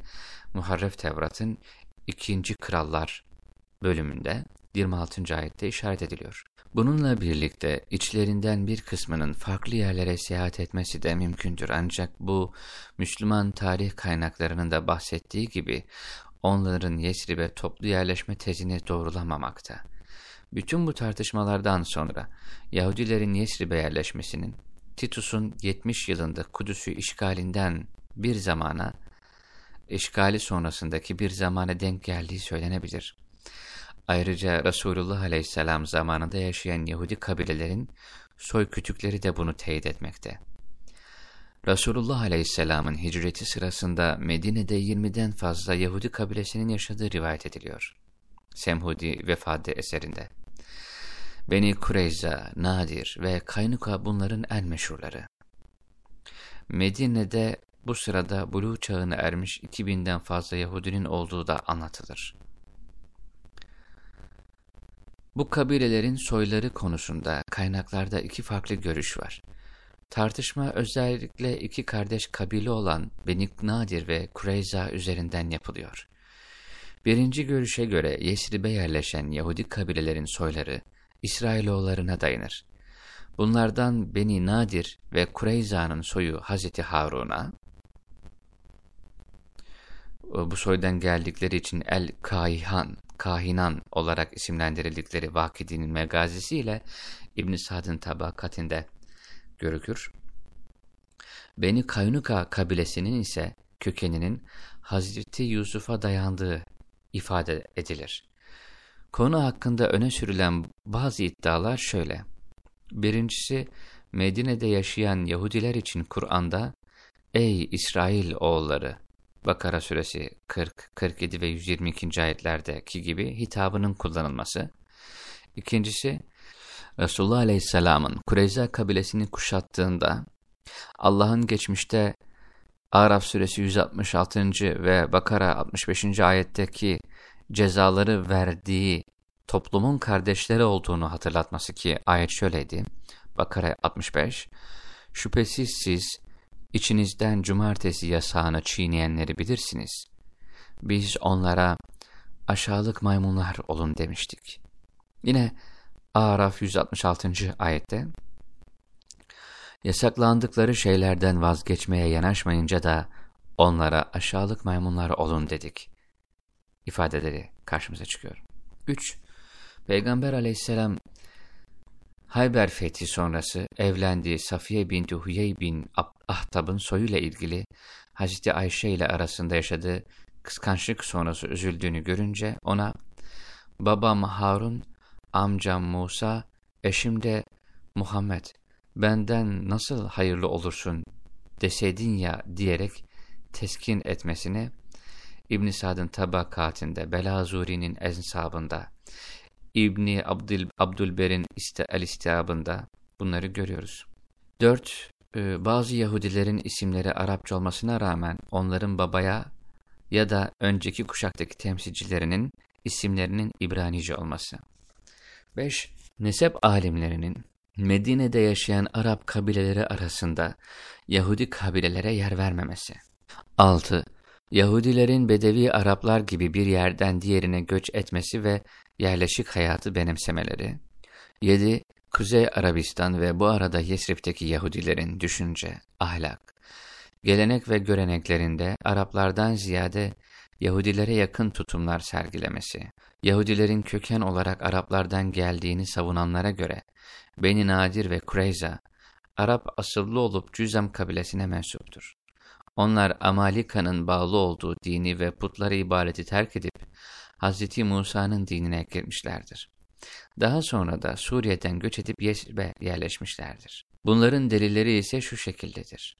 Muharref Tevrat'ın 2. Krallar bölümünde 26. ayette işaret ediliyor. Bununla birlikte içlerinden bir kısmının farklı yerlere seyahat etmesi de mümkündür ancak bu Müslüman tarih kaynaklarının da bahsettiği gibi onların Yesrib'e toplu yerleşme tezini doğrulamamakta. Bütün bu tartışmalardan sonra Yahudilerin Yesrib'e yerleşmesinin Titus'un 70 yılında Kudüs'ü işgalinden bir zamana, işgali sonrasındaki bir zamana denk geldiği söylenebilir. Ayrıca Resulullah Aleyhisselam zamanında yaşayan Yahudi kabilelerin soy kütükleri de bunu teyit etmekte. Resulullah Aleyhisselam'ın hicreti sırasında Medine'de 20'den fazla Yahudi kabilesinin yaşadığı rivayet ediliyor. Semhudi Vefade eserinde. Beni Kureyza, Nadir ve Kaynuka bunların en meşhurları. Medine'de bu sırada Bulu çağını ermiş 2000'den fazla Yahudinin olduğu da anlatılır. Bu kabilelerin soyları konusunda kaynaklarda iki farklı görüş var. Tartışma özellikle iki kardeş kabile olan Beni Nadir ve Kureyza üzerinden yapılıyor. Birinci görüşe göre Yesrib'e yerleşen Yahudi kabilelerin soyları İsrailoğullarına dayanır. Bunlardan Beni Nadir ve Kureyza'nın soyu Hazreti Harun'a, bu soydan geldikleri için El-Kaihan, Kahinan olarak isimlendirildikleri Vakid'in megazisiyle İbn Sad'ın tabakatinde görükür. Beni Kaynuka kabilesinin ise kökeninin Hazreti Yusuf'a dayandığı ifade edilir. Konu hakkında öne sürülen bazı iddialar şöyle. Birincisi, Medine'de yaşayan Yahudiler için Kur'an'da Ey İsrail oğulları Bakara suresi 40, 47 ve 122. ayetlerdeki gibi hitabının kullanılması. İkincisi, Resulullah Aleyhisselam'ın Kureyza kabilesini kuşattığında Allah'ın geçmişte Araf suresi 166. ve Bakara 65. ayetteki cezaları verdiği toplumun kardeşleri olduğunu hatırlatması ki ayet şöyleydi. Bakara 65 Şüphesiz siz içinizden cumartesi yasağını çiğneyenleri bilirsiniz. Biz onlara aşağılık maymunlar olun demiştik. Yine Araf 166. ayette Yasaklandıkları şeylerden vazgeçmeye yanaşmayınca da onlara aşağılık maymunlar olun dedik. İfadeleri karşımıza çıkıyor. 3. Peygamber aleyhisselam Hayber fethi sonrası evlendiği Safiye binti Huyey bin Ahtab'ın soyuyla ilgili Hazreti Ayşe ile arasında yaşadığı kıskançlık sonrası üzüldüğünü görünce ona babam Harun, amcam Musa, eşim de Muhammed benden nasıl hayırlı olursun deseydin ya diyerek teskin etmesini İbn Sad'ın tabakatinde, Belazuri'nin ensabında, İbni Abdül, Abdülber'in iste, el-istiabında bunları görüyoruz. 4. E, bazı Yahudilerin isimleri Arapça olmasına rağmen onların babaya ya da önceki kuşaktaki temsilcilerinin isimlerinin İbranice olması. 5. Nesep alimlerinin Medine'de yaşayan Arap kabileleri arasında Yahudi kabilelere yer vermemesi. 6. Yahudilerin Bedevi Araplar gibi bir yerden diğerine göç etmesi ve yerleşik hayatı benimsemeleri. 7. Kuzey Arabistan ve bu arada Yesrib'teki Yahudilerin düşünce, ahlak, gelenek ve göreneklerinde Araplardan ziyade Yahudilere yakın tutumlar sergilemesi, Yahudilerin köken olarak Araplardan geldiğini savunanlara göre Beni Nadir ve Kureyza, Arap asıllı olup Cüzem kabilesine mensuptur. Onlar Amalika'nın bağlı olduğu dini ve putları ibadeti terk edip Hz. Musa'nın dinine girmişlerdir. Daha sonra da Suriye'den göç edip Yesrib'e yerleşmişlerdir. Bunların delilleri ise şu şekildedir.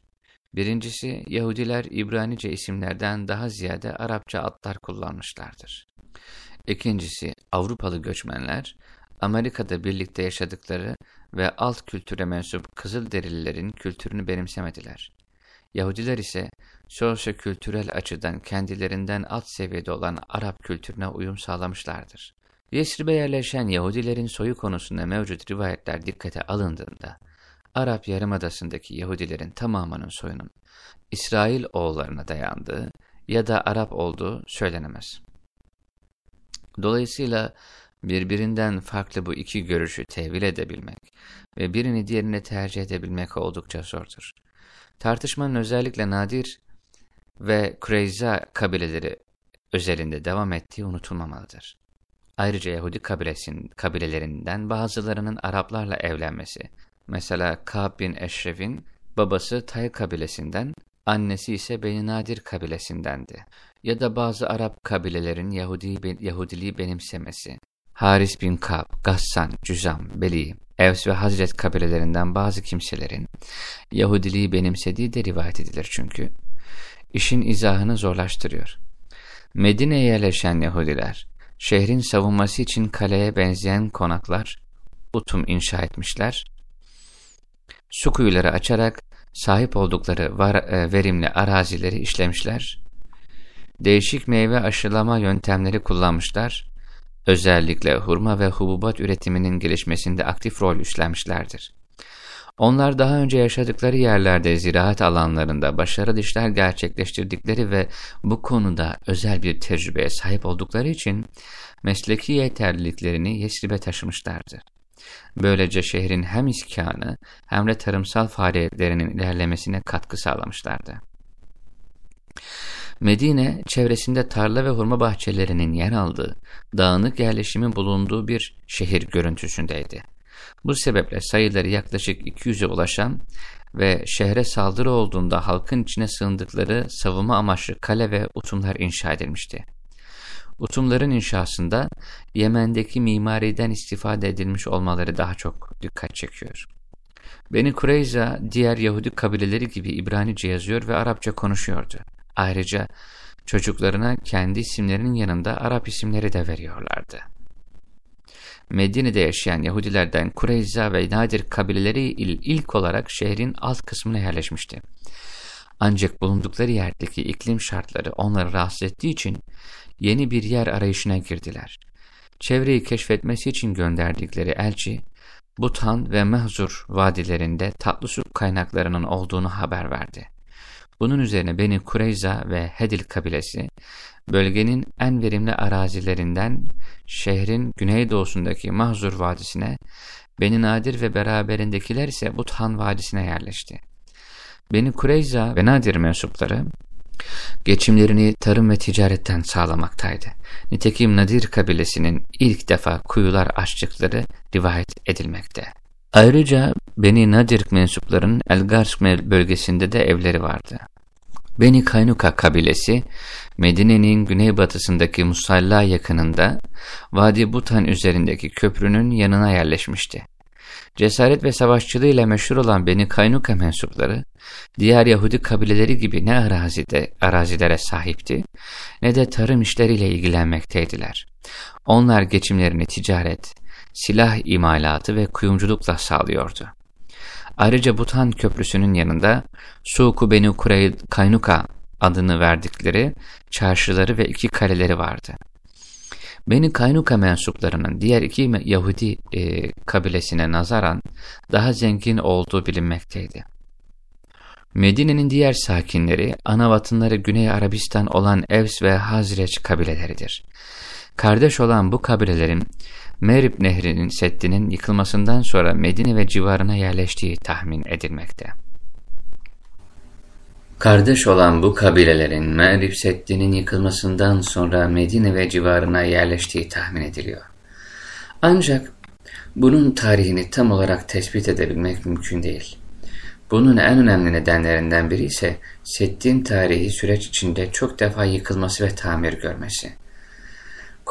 Birincisi, Yahudiler İbranice isimlerden daha ziyade Arapça adlar kullanmışlardır. İkincisi, Avrupalı göçmenler, Amerika'da birlikte yaşadıkları ve alt kültüre mensup Kızılderililerin kültürünü benimsemediler. Yahudiler ise sosyo-kültürel açıdan kendilerinden alt seviyede olan Arap kültürüne uyum sağlamışlardır. Yesrib'e yerleşen Yahudilerin soyu konusunda mevcut rivayetler dikkate alındığında, Arap Yarımadası'ndaki Yahudilerin tamamının soyunun İsrail oğullarına dayandığı ya da Arap olduğu söylenemez. Dolayısıyla birbirinden farklı bu iki görüşü tevil edebilmek ve birini diğerine tercih edebilmek oldukça zordur. Tartışmanın özellikle Nadir ve Kureyza kabileleri özelinde devam ettiği unutulmamalıdır. Ayrıca Yahudi kabilelerinden bazılarının Araplarla evlenmesi, mesela Ka'b bin Eşref'in babası Tay kabilesinden, annesi ise Beni Nadir kabilesindendi. Ya da bazı Arap kabilelerin Yahudi, Yahudiliği benimsemesi, Haris bin Kab, Gassan, Cüzam, Beli, Evs ve Hazret kabilelerinden bazı kimselerin Yahudiliği benimsediği de rivayet edilir çünkü. işin izahını zorlaştırıyor. Medine'ye yerleşen Yahudiler, şehrin savunması için kaleye benzeyen konaklar, utum inşa etmişler. Su kuyuları açarak sahip oldukları var, e, verimli arazileri işlemişler. Değişik meyve aşılama yöntemleri kullanmışlar Özellikle hurma ve hububat üretiminin gelişmesinde aktif rol üstlenmişlerdir. Onlar daha önce yaşadıkları yerlerde ziraat alanlarında başarılı işler gerçekleştirdikleri ve bu konuda özel bir tecrübeye sahip oldukları için mesleki yeterliliklerini Yesrib'e taşımışlardı. Böylece şehrin hem iskanı hem de tarımsal faaliyetlerinin ilerlemesine katkı sağlamışlardı. Medine, çevresinde tarla ve hurma bahçelerinin yer aldığı, dağınık yerleşimin bulunduğu bir şehir görüntüsündeydi. Bu sebeple sayıları yaklaşık 200'e ulaşan ve şehre saldırı olduğunda halkın içine sığındıkları savunma amaçlı kale ve utumlar inşa edilmişti. Utumların inşasında Yemen'deki mimariden istifade edilmiş olmaları daha çok dikkat çekiyor. Beni Kureyza diğer Yahudi kabileleri gibi İbranice yazıyor ve Arapça konuşuyordu. Ayrıca çocuklarına kendi isimlerinin yanında Arap isimleri de veriyorlardı. Medine'de yaşayan Yahudilerden Kureyza ve Nadir kabileleri ilk olarak şehrin alt kısmına yerleşmişti. Ancak bulundukları yerdeki iklim şartları onları rahatsız ettiği için yeni bir yer arayışına girdiler. Çevreyi keşfetmesi için gönderdikleri elçi, Butan ve Mehzur vadilerinde tatlı su kaynaklarının olduğunu haber verdi. Bunun üzerine Beni Kureyza ve Hedil kabilesi, bölgenin en verimli arazilerinden şehrin güneydoğusundaki Mahzur Vadisi'ne, Beni Nadir ve beraberindekiler ise Buthan Vadisi'ne yerleşti. Beni Kureyza ve Nadir mensupları, geçimlerini tarım ve ticaretten sağlamaktaydı. Nitekim Nadir kabilesinin ilk defa kuyular açtıkları rivayet edilmekte. Ayrıca Beni Nadir mensuplarının Elgars bölgesinde de evleri vardı. Beni Kaynuka kabilesi, Medine'nin güneybatısındaki Musalla yakınında, Vadi Butan üzerindeki köprünün yanına yerleşmişti. Cesaret ve savaşçılığıyla meşhur olan Beni Kaynuka mensupları, diğer Yahudi kabileleri gibi ne arazide, arazilere sahipti, ne de tarım işleriyle ilgilenmekteydiler. Onlar geçimlerini ticaret, silah imalatı ve kuyumculukla sağlıyordu. Ayrıca Butan Köprüsü'nün yanında Suku Beni Kurey Kaynuka adını verdikleri çarşıları ve iki kaleleri vardı. Beni Kaynuka mensuplarının diğer iki Yahudi e, kabilesine nazaran daha zengin olduğu bilinmekteydi. Medine'nin diğer sakinleri, ana vatanları Güney Arabistan olan Evs ve Hazreç kabileleridir. Kardeş olan bu kabilelerin Merib Nehri'nin seddinin yıkılmasından sonra Medine ve civarına yerleştiği tahmin edilmekte. Kardeş olan bu kabilelerin Merib Seddi'nin yıkılmasından sonra Medine ve civarına yerleştiği tahmin ediliyor. Ancak bunun tarihini tam olarak tespit edebilmek mümkün değil. Bunun en önemli nedenlerinden biri ise Seddin tarihi süreç içinde çok defa yıkılması ve tamir görmesi.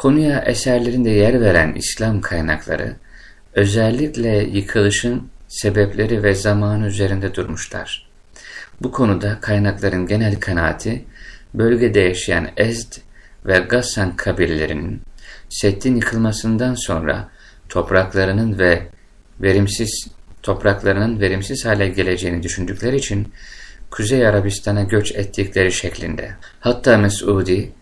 Konuya eserlerinde yer veren İslam kaynakları özellikle yıkılışın sebepleri ve zamanı üzerinde durmuşlar. Bu konuda kaynakların genel kanaati bölgede yaşayan Ezd ve Gassan kabilelerinin Seddin yıkılmasından sonra topraklarının ve verimsiz topraklarının verimsiz hale geleceğini düşündükleri için Kuzey Arabistan'a göç ettikleri şeklinde. Hatta Mesudi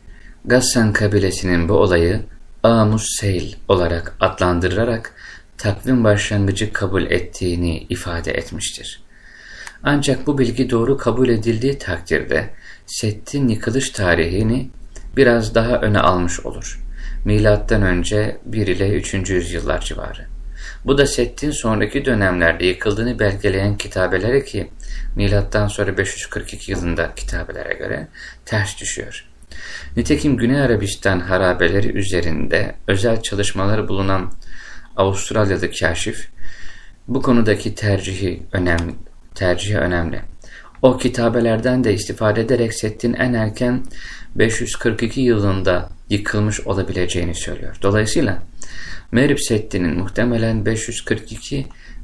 Gassan kabilesinin bu olayı Amus Seyl olarak adlandırarak takvim başlangıcı kabul ettiğini ifade etmiştir. Ancak bu bilgi doğru kabul edildiği takdirde Sett'in yıkılış tarihini biraz daha öne almış olur. Milattan önce 1 ile 3. yüzyıllar civarı. Bu da Sett'in sonraki dönemlerde yıkıldığını belgeleyen kitabelere ki milattan sonra 542 yılında kitabelere göre ters düşüyor. Nitekim Güney Arabistan harabeleri üzerinde özel çalışmaları bulunan Avustralyalı kaşif bu konudaki tercihi önemli, tercihi önemli. O kitabelerden de istifade ederek Seddin en erken 542 yılında yıkılmış olabileceğini söylüyor. Dolayısıyla Merib Seddin'in muhtemelen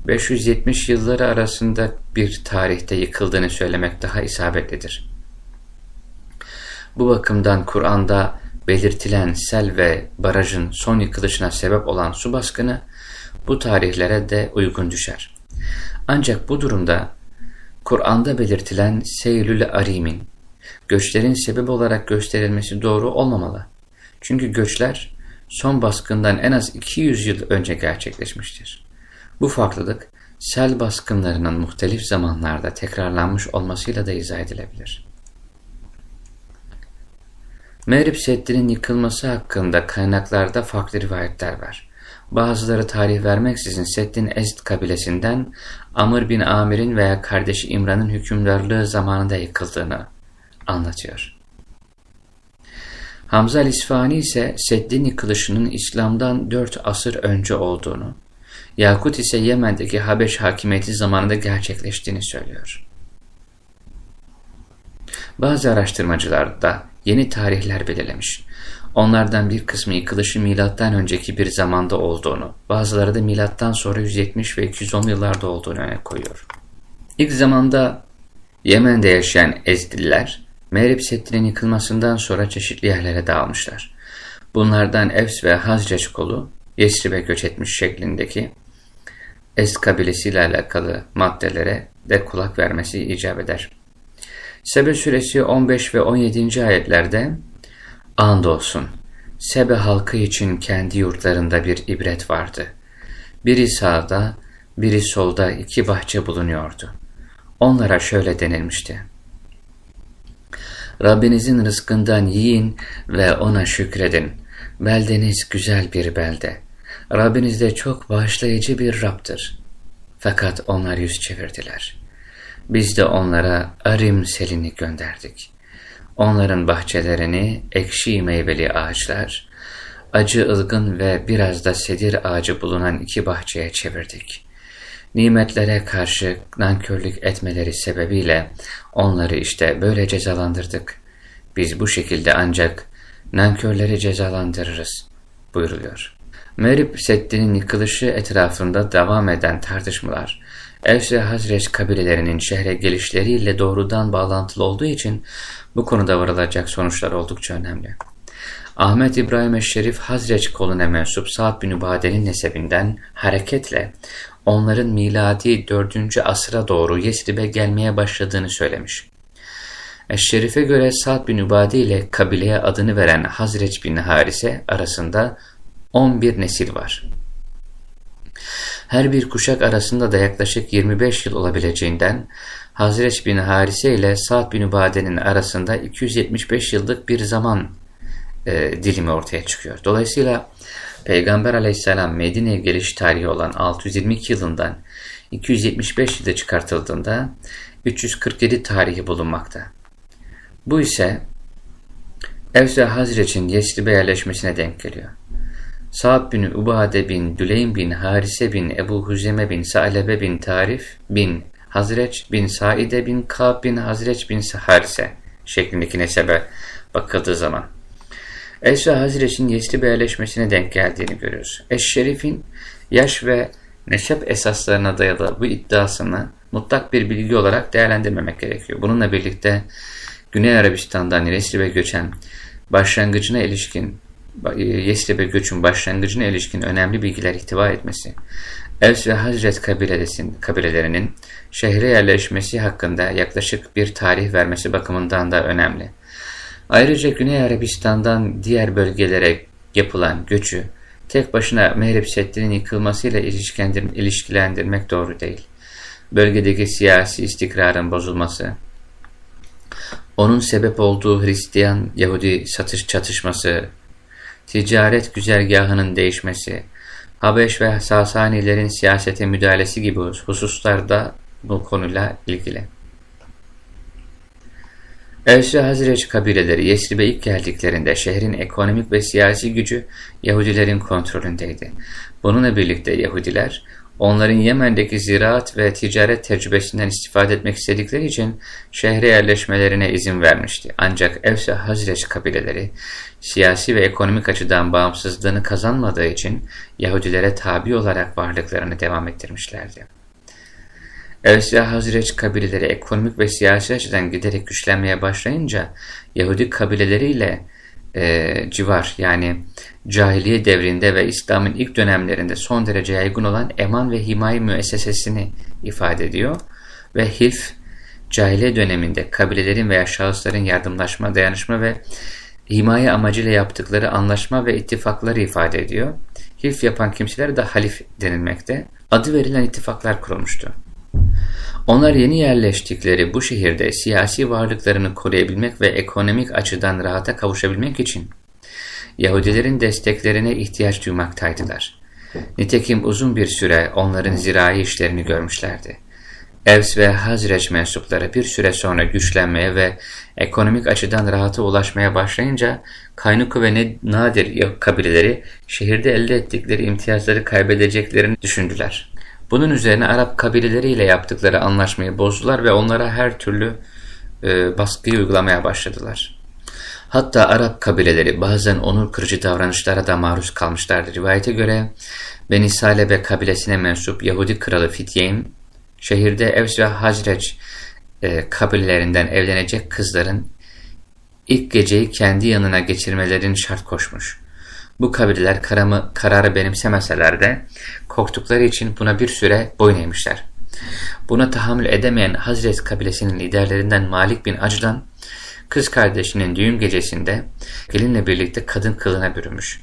542-570 yılları arasında bir tarihte yıkıldığını söylemek daha isabetlidir. Bu bakımdan Kur'an'da belirtilen sel ve barajın son yıkılışına sebep olan su baskını bu tarihlere de uygun düşer. Ancak bu durumda Kur'an'da belirtilen Seylül Arim'in göçlerin sebep olarak gösterilmesi doğru olmamalı. Çünkü göçler son baskından en az 200 yıl önce gerçekleşmiştir. Bu farklılık sel baskınlarının muhtelif zamanlarda tekrarlanmış olmasıyla da izah edilebilir. Merib Seddi'nin yıkılması hakkında kaynaklarda farklı rivayetler var. Bazıları tarih vermeksizin Seddin Ezd kabilesinden Amr bin Amir'in veya kardeşi İmran'ın hükümdarlığı zamanında yıkıldığını anlatıyor. Hamza el-İsfahani ise Seddin yıkılışının İslam'dan dört asır önce olduğunu, Yakut ise Yemen'deki Habeş hakimiyeti zamanında gerçekleştiğini söylüyor. Bazı araştırmacılar da yeni tarihler belirlemiş. Onlardan bir kısmı yıkılışı milattan önceki bir zamanda olduğunu, bazıları da milattan sonra 170 ve 210 yıllarda olduğunu öne koyuyor. İlk zamanda Yemen'de yaşayan Ezdiller, Merib Seddi'nin yıkılmasından sonra çeşitli yerlere dağılmışlar. Bunlardan Evs ve Hazreç kolu Yesrib'e göç etmiş şeklindeki Ezd kabilesiyle alakalı maddelere de kulak vermesi icap eder. Sebe suresi 15 ve 17. ayetlerde Andolsun, Sebe halkı için kendi yurtlarında bir ibret vardı. Biri sağda, biri solda iki bahçe bulunuyordu. Onlara şöyle denilmişti. Rabbinizin rızkından yiyin ve ona şükredin. Beldeniz güzel bir belde. Rabbiniz de çok bağışlayıcı bir Rab'dır. Fakat onlar yüz çevirdiler. Biz de onlara arim selini gönderdik. Onların bahçelerini ekşi meyveli ağaçlar, acı ılgın ve biraz da sedir ağacı bulunan iki bahçeye çevirdik. Nimetlere karşı nankörlük etmeleri sebebiyle onları işte böyle cezalandırdık. Biz bu şekilde ancak nankörleri cezalandırırız buyuruluyor. Merib Seddi'nin yıkılışı etrafında devam eden tartışmalar, Evs ve Hazreç kabilelerinin şehre gelişleriyle doğrudan bağlantılı olduğu için bu konuda varılacak sonuçlar oldukça önemli. Ahmet İbrahim Eşşerif Hazreç koluna mensup Sa'd bin Ubade'nin nesebinden hareketle onların miladi 4. asra doğru Yesrib'e gelmeye başladığını söylemiş. Eşşerif'e göre Sa'd bin Ubade ile kabileye adını veren Hazreç bin Harise arasında 11 nesil var. Her bir kuşak arasında da yaklaşık 25 yıl olabileceğinden Hazreç bin Harise ile Sa'd bin Ubade'nin arasında 275 yıllık bir zaman e, dilimi ortaya çıkıyor. Dolayısıyla Peygamber aleyhisselam Medine'ye geliş tarihi olan 622 yılından 275 yılda çıkartıldığında 347 tarihi bulunmakta. Bu ise Evs ve Hazreç'in Yesrib'e yerleşmesine denk geliyor. Sa'd bin Ubade bin Düleym bin Harise bin Ebu Huzeme bin Sa'lebe bin Tarif bin Hazreç bin Saide bin Kab bin Hazreç bin Harise şeklindeki nesebe bakıldığı zaman Esra Hazreç'in Yesrib'e yerleşmesine denk geldiğini görüyoruz. Eşşerif'in yaş ve nesep esaslarına dayalı bu iddiasını mutlak bir bilgi olarak değerlendirmemek gerekiyor. Bununla birlikte Güney Arabistan'dan Yesrib'e göçen başlangıcına ilişkin Yesrib'e göçün başlangıcına ilişkin önemli bilgiler ihtiva etmesi, Evs ve Hazret kabilelerinin şehre yerleşmesi hakkında yaklaşık bir tarih vermesi bakımından da önemli. Ayrıca Güney Arabistan'dan diğer bölgelere yapılan göçü tek başına Mehrib Seddi'nin yıkılmasıyla ilişkilendirmek doğru değil. Bölgedeki siyasi istikrarın bozulması, onun sebep olduğu Hristiyan-Yahudi çatışması, ticaret güzergahının değişmesi, Habeş ve Sasanilerin siyasete müdahalesi gibi hususlarda bu konuyla ilgili. Evs ve Hazreç kabileleri Yesrib'e ilk geldiklerinde şehrin ekonomik ve siyasi gücü Yahudilerin kontrolündeydi. Bununla birlikte Yahudiler onların Yemen'deki ziraat ve ticaret tecrübesinden istifade etmek istedikleri için şehre yerleşmelerine izin vermişti. Ancak Evs ve Hazreç kabileleri siyasi ve ekonomik açıdan bağımsızlığını kazanmadığı için Yahudilere tabi olarak varlıklarını devam ettirmişlerdi. Evsya Hazreç kabileleri ekonomik ve siyasi açıdan giderek güçlenmeye başlayınca Yahudi kabileleriyle e, civar yani cahiliye devrinde ve İslam'ın ilk dönemlerinde son derece yaygın olan eman ve himaye müessesesini ifade ediyor. Ve hilf cahiliye döneminde kabilelerin veya şahısların yardımlaşma, dayanışma ve himaye amacıyla yaptıkları anlaşma ve ittifakları ifade ediyor. Hilf yapan kimseler de halif denilmekte. Adı verilen ittifaklar kurulmuştu. Onlar yeni yerleştikleri bu şehirde siyasi varlıklarını koruyabilmek ve ekonomik açıdan rahata kavuşabilmek için Yahudilerin desteklerine ihtiyaç duymaktaydılar. Nitekim uzun bir süre onların zirai işlerini görmüşlerdi. Evs ve Hazreç mensupları bir süre sonra güçlenmeye ve ekonomik açıdan rahata ulaşmaya başlayınca Kaynuku ve Nadir kabileleri şehirde elde ettikleri imtiyazları kaybedeceklerini düşündüler. Bunun üzerine Arap kabileleriyle yaptıkları anlaşmayı bozdular ve onlara her türlü e, baskıyı uygulamaya başladılar. Hatta Arap kabileleri bazen onur kırıcı davranışlara da maruz kalmışlardı. Rivayete göre Beni Salebe kabilesine mensup Yahudi kralı Fityeym, şehirde Evs ve Hacreç e, kabilelerinden evlenecek kızların ilk geceyi kendi yanına geçirmelerini şart koşmuş. Bu kabileler karamı, kararı benimsemeseler de korktukları için buna bir süre boyun eğmişler. Buna tahammül edemeyen Hazret kabilesinin liderlerinden Malik bin Aclan, kız kardeşinin düğün gecesinde gelinle birlikte kadın kılına bürümüş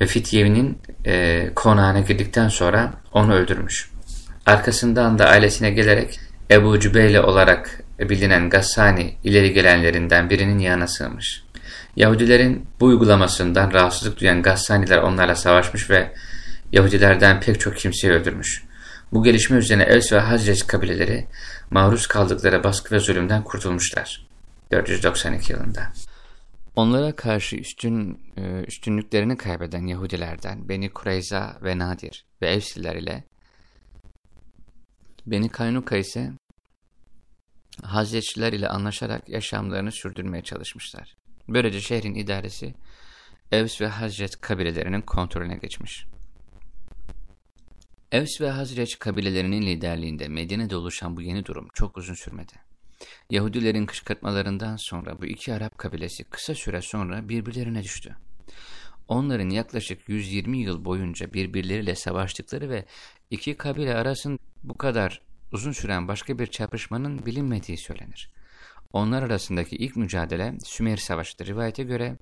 ve Fityevi'nin e, konağına girdikten sonra onu öldürmüş. Arkasından da ailesine gelerek Ebu Cübeyle olarak bilinen Gassani ileri gelenlerinden birinin yanına sığınmış. Yahudilerin bu uygulamasından rahatsızlık duyan Gassaniler onlarla savaşmış ve Yahudilerden pek çok kimseyi öldürmüş. Bu gelişme üzerine Els ve Hazreç kabileleri maruz kaldıkları baskı ve zulümden kurtulmuşlar. 492 yılında. Onlara karşı üstün e, üstünlüklerini kaybeden Yahudilerden Beni Kureyza ve Nadir ve Evsililer ile Beni Kaynuka ise Hazretçiler ile anlaşarak yaşamlarını sürdürmeye çalışmışlar. Böylece şehrin idaresi Evs ve Hazret kabilelerinin kontrolüne geçmiş. Evs ve Hazreç kabilelerinin liderliğinde Medine'de oluşan bu yeni durum çok uzun sürmedi. Yahudilerin kışkırtmalarından sonra bu iki Arap kabilesi kısa süre sonra birbirlerine düştü. Onların yaklaşık 120 yıl boyunca birbirleriyle savaştıkları ve iki kabile arasında bu kadar uzun süren başka bir çarpışmanın bilinmediği söylenir. Onlar arasındaki ilk mücadele Sümer Savaşı'dır. Rivayete göre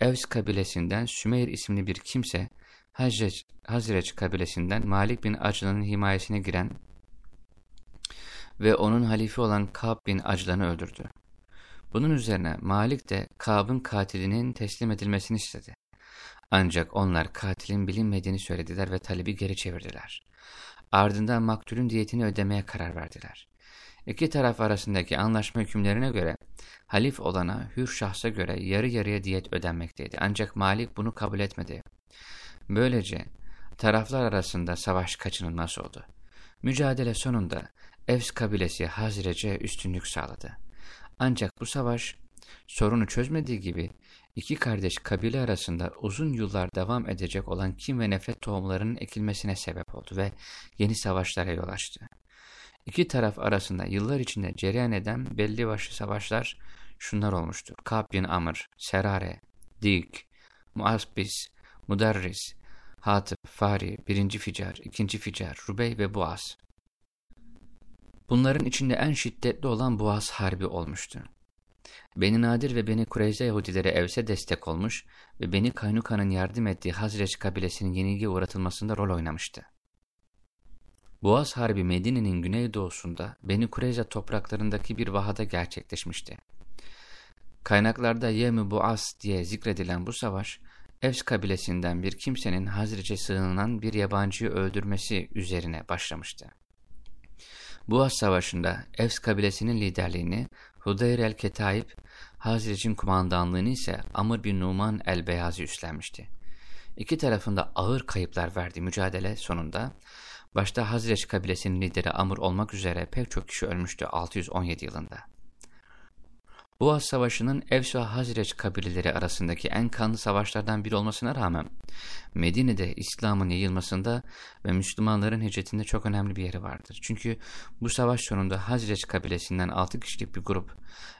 Evs kabilesinden Sümeyr isimli bir kimse Hazreç, Hazreç kabilesinden Malik bin Aclan'ın himayesine giren ve onun halife olan Kab bin Aclan'ı öldürdü. Bunun üzerine Malik de Kab'ın katilinin teslim edilmesini istedi. Ancak onlar katilin bilinmediğini söylediler ve talebi geri çevirdiler. Ardından maktulün diyetini ödemeye karar verdiler. İki taraf arasındaki anlaşma hükümlerine göre halif olana hür şahsa göre yarı yarıya diyet ödenmekteydi. Ancak Malik bunu kabul etmedi. Böylece taraflar arasında savaş kaçınılmaz oldu. Mücadele sonunda Evs kabilesi Hazrece üstünlük sağladı. Ancak bu savaş sorunu çözmediği gibi iki kardeş kabile arasında uzun yıllar devam edecek olan kim ve nefret tohumlarının ekilmesine sebep oldu ve yeni savaşlara yol açtı. İki taraf arasında yıllar içinde cereyan eden belli başlı savaşlar şunlar olmuştur. Kab bin Amr, Serare, Dik, Muasbis, Mudarris, Hatip, Fari, birinci Ficar, ikinci Ficar, Rubey ve Boğaz. Bunların içinde en şiddetli olan Boğaz Harbi olmuştu. Beni Nadir ve Beni Kureyze Yahudileri Evs'e destek olmuş ve Beni Kaynuka'nın yardım ettiği Hazreç kabilesinin yenilgiye uğratılmasında rol oynamıştı. Boğaz Harbi Medine'nin güneydoğusunda Beni Kureyze topraklarındaki bir vahada gerçekleşmişti. Kaynaklarda Yem-i Boğaz diye zikredilen bu savaş, Evs kabilesinden bir kimsenin Hazreç'e sığınan bir yabancıyı öldürmesi üzerine başlamıştı. Boğaz Savaşı'nda Evs kabilesinin liderliğini Hudeyr el-Ketaib, Hazreç'in kumandanlığını ise Amr bin Numan el-Beyazi üstlenmişti. İki tarafında ağır kayıplar verdiği mücadele sonunda, başta Hazreç kabilesinin lideri Amr olmak üzere pek çok kişi ölmüştü 617 yılında. Boğaz Savaşı'nın Evs ve Hazreç kabileleri arasındaki en kanlı savaşlardan biri olmasına rağmen Medine'de İslam'ın yayılmasında ve Müslümanların hicretinde çok önemli bir yeri vardır. Çünkü bu savaş sonunda Hazreç kabilesinden 6 kişilik bir grup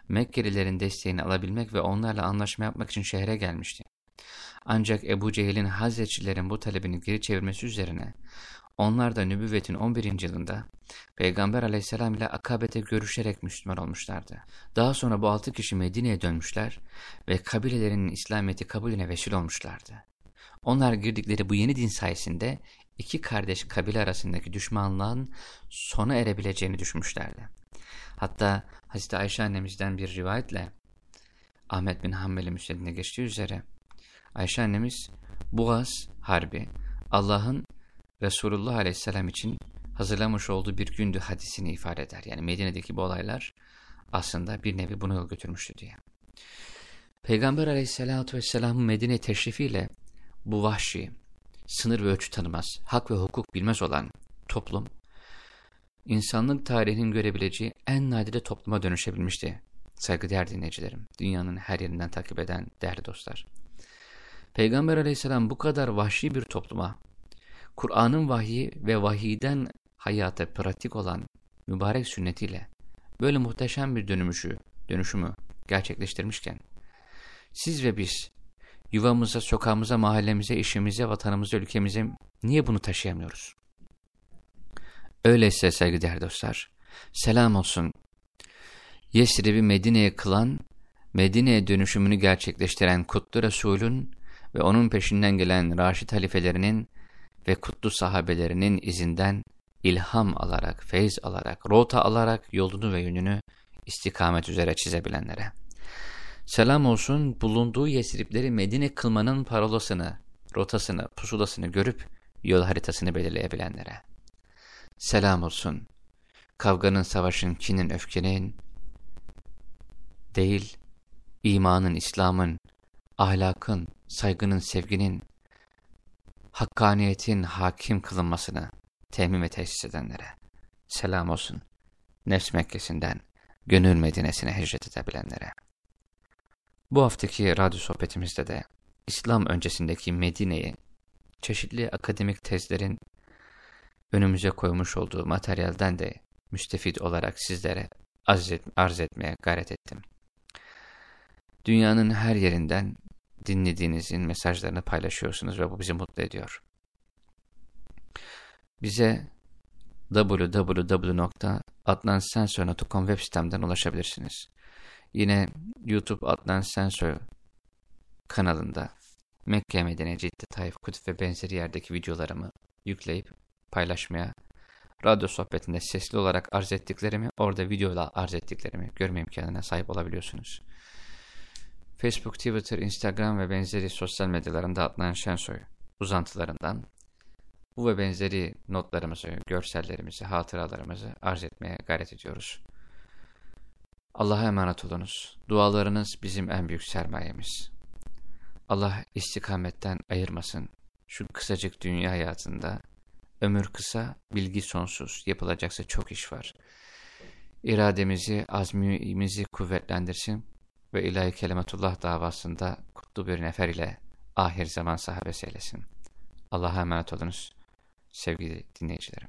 Mekkelilerin desteğini alabilmek ve onlarla anlaşma yapmak için şehre gelmişti. Ancak Ebu Cehil'in Hazreçlilerin bu talebini geri çevirmesi üzerine onlar da nübüvvetin 11. yılında Peygamber aleyhisselam ile akabete görüşerek Müslüman olmuşlardı. Daha sonra bu altı kişi Medine'ye dönmüşler ve kabilelerinin İslamiyet'i kabulüne vesile olmuşlardı. Onlar girdikleri bu yeni din sayesinde iki kardeş kabile arasındaki düşmanlığın sona erebileceğini düşünmüşlerdi. Hatta Hazreti Ayşe annemizden bir rivayetle Ahmet bin Hanbel'in müsnedine geçtiği üzere Ayşe annemiz Boğaz Harbi Allah'ın Resulullah Aleyhisselam için hazırlamış olduğu bir gündü hadisini ifade eder. Yani Medine'deki bu olaylar aslında bir nevi buna yol götürmüştü diye. Peygamber Aleyhisselatü Vesselam'ın Medine teşrifiyle bu vahşi, sınır ve ölçü tanımaz, hak ve hukuk bilmez olan toplum, insanlık tarihinin görebileceği en nadide topluma dönüşebilmişti. Saygıdeğer dinleyicilerim, dünyanın her yerinden takip eden değerli dostlar. Peygamber aleyhisselam bu kadar vahşi bir topluma, Kur'an'ın vahyi ve vahiyden hayata pratik olan mübarek sünnetiyle böyle muhteşem bir dönüşü, dönüşümü gerçekleştirmişken, siz ve biz yuvamıza, sokağımıza, mahallemize, işimize, vatanımıza, ülkemize niye bunu taşıyamıyoruz? Öyleyse sevgili dostlar, selam olsun. Yesrib'i Medine'ye kılan, Medine'ye dönüşümünü gerçekleştiren Kutlu Resul'ün ve onun peşinden gelen Raşid halifelerinin ve kutlu sahabelerinin izinden ilham alarak, feyz alarak, rota alarak yolunu ve yönünü istikamet üzere çizebilenlere. Selam olsun bulunduğu yesripleri Medine kılmanın parolasını, rotasını, pusulasını görüp yol haritasını belirleyebilenlere. Selam olsun kavganın, savaşın, kinin, öfkenin değil, imanın, İslam'ın, ahlakın, saygının, sevginin, hakkaniyetin hakim kılınmasını temin ve tesis edenlere selam olsun. Nefs Mekkesi'nden gönül Medine'sine hicret edebilenlere. Bu haftaki radyo sohbetimizde de İslam öncesindeki Medine'yi çeşitli akademik tezlerin önümüze koymuş olduğu materyalden de müstefit olarak sizlere arz etmeye gayret ettim. Dünyanın her yerinden dinlediğinizin mesajlarını paylaşıyorsunuz ve bu bizi mutlu ediyor. Bize www.adnansensör.com web sitemden ulaşabilirsiniz. Yine YouTube Adnan Sensör kanalında Mekke, Medine, Cidde, Taif, Kudüs ve benzeri yerdeki videolarımı yükleyip paylaşmaya, radyo sohbetinde sesli olarak arz ettiklerimi, orada videoyla arz ettiklerimi görme imkanına sahip olabiliyorsunuz. Facebook, Twitter, Instagram ve benzeri sosyal medyalarında Adnan Şensoy uzantılarından bu ve benzeri notlarımızı, görsellerimizi, hatıralarımızı arz etmeye gayret ediyoruz. Allah'a emanet olunuz. Dualarınız bizim en büyük sermayemiz. Allah istikametten ayırmasın. Şu kısacık dünya hayatında ömür kısa, bilgi sonsuz. Yapılacaksa çok iş var. İrademizi, azmimizi kuvvetlendirsin ve ilahi kelimetullah davasında kutlu bir nefer ile ahir zaman sahabesi eylesin. Allah'a emanet olunuz sevgili dinleyicilerim.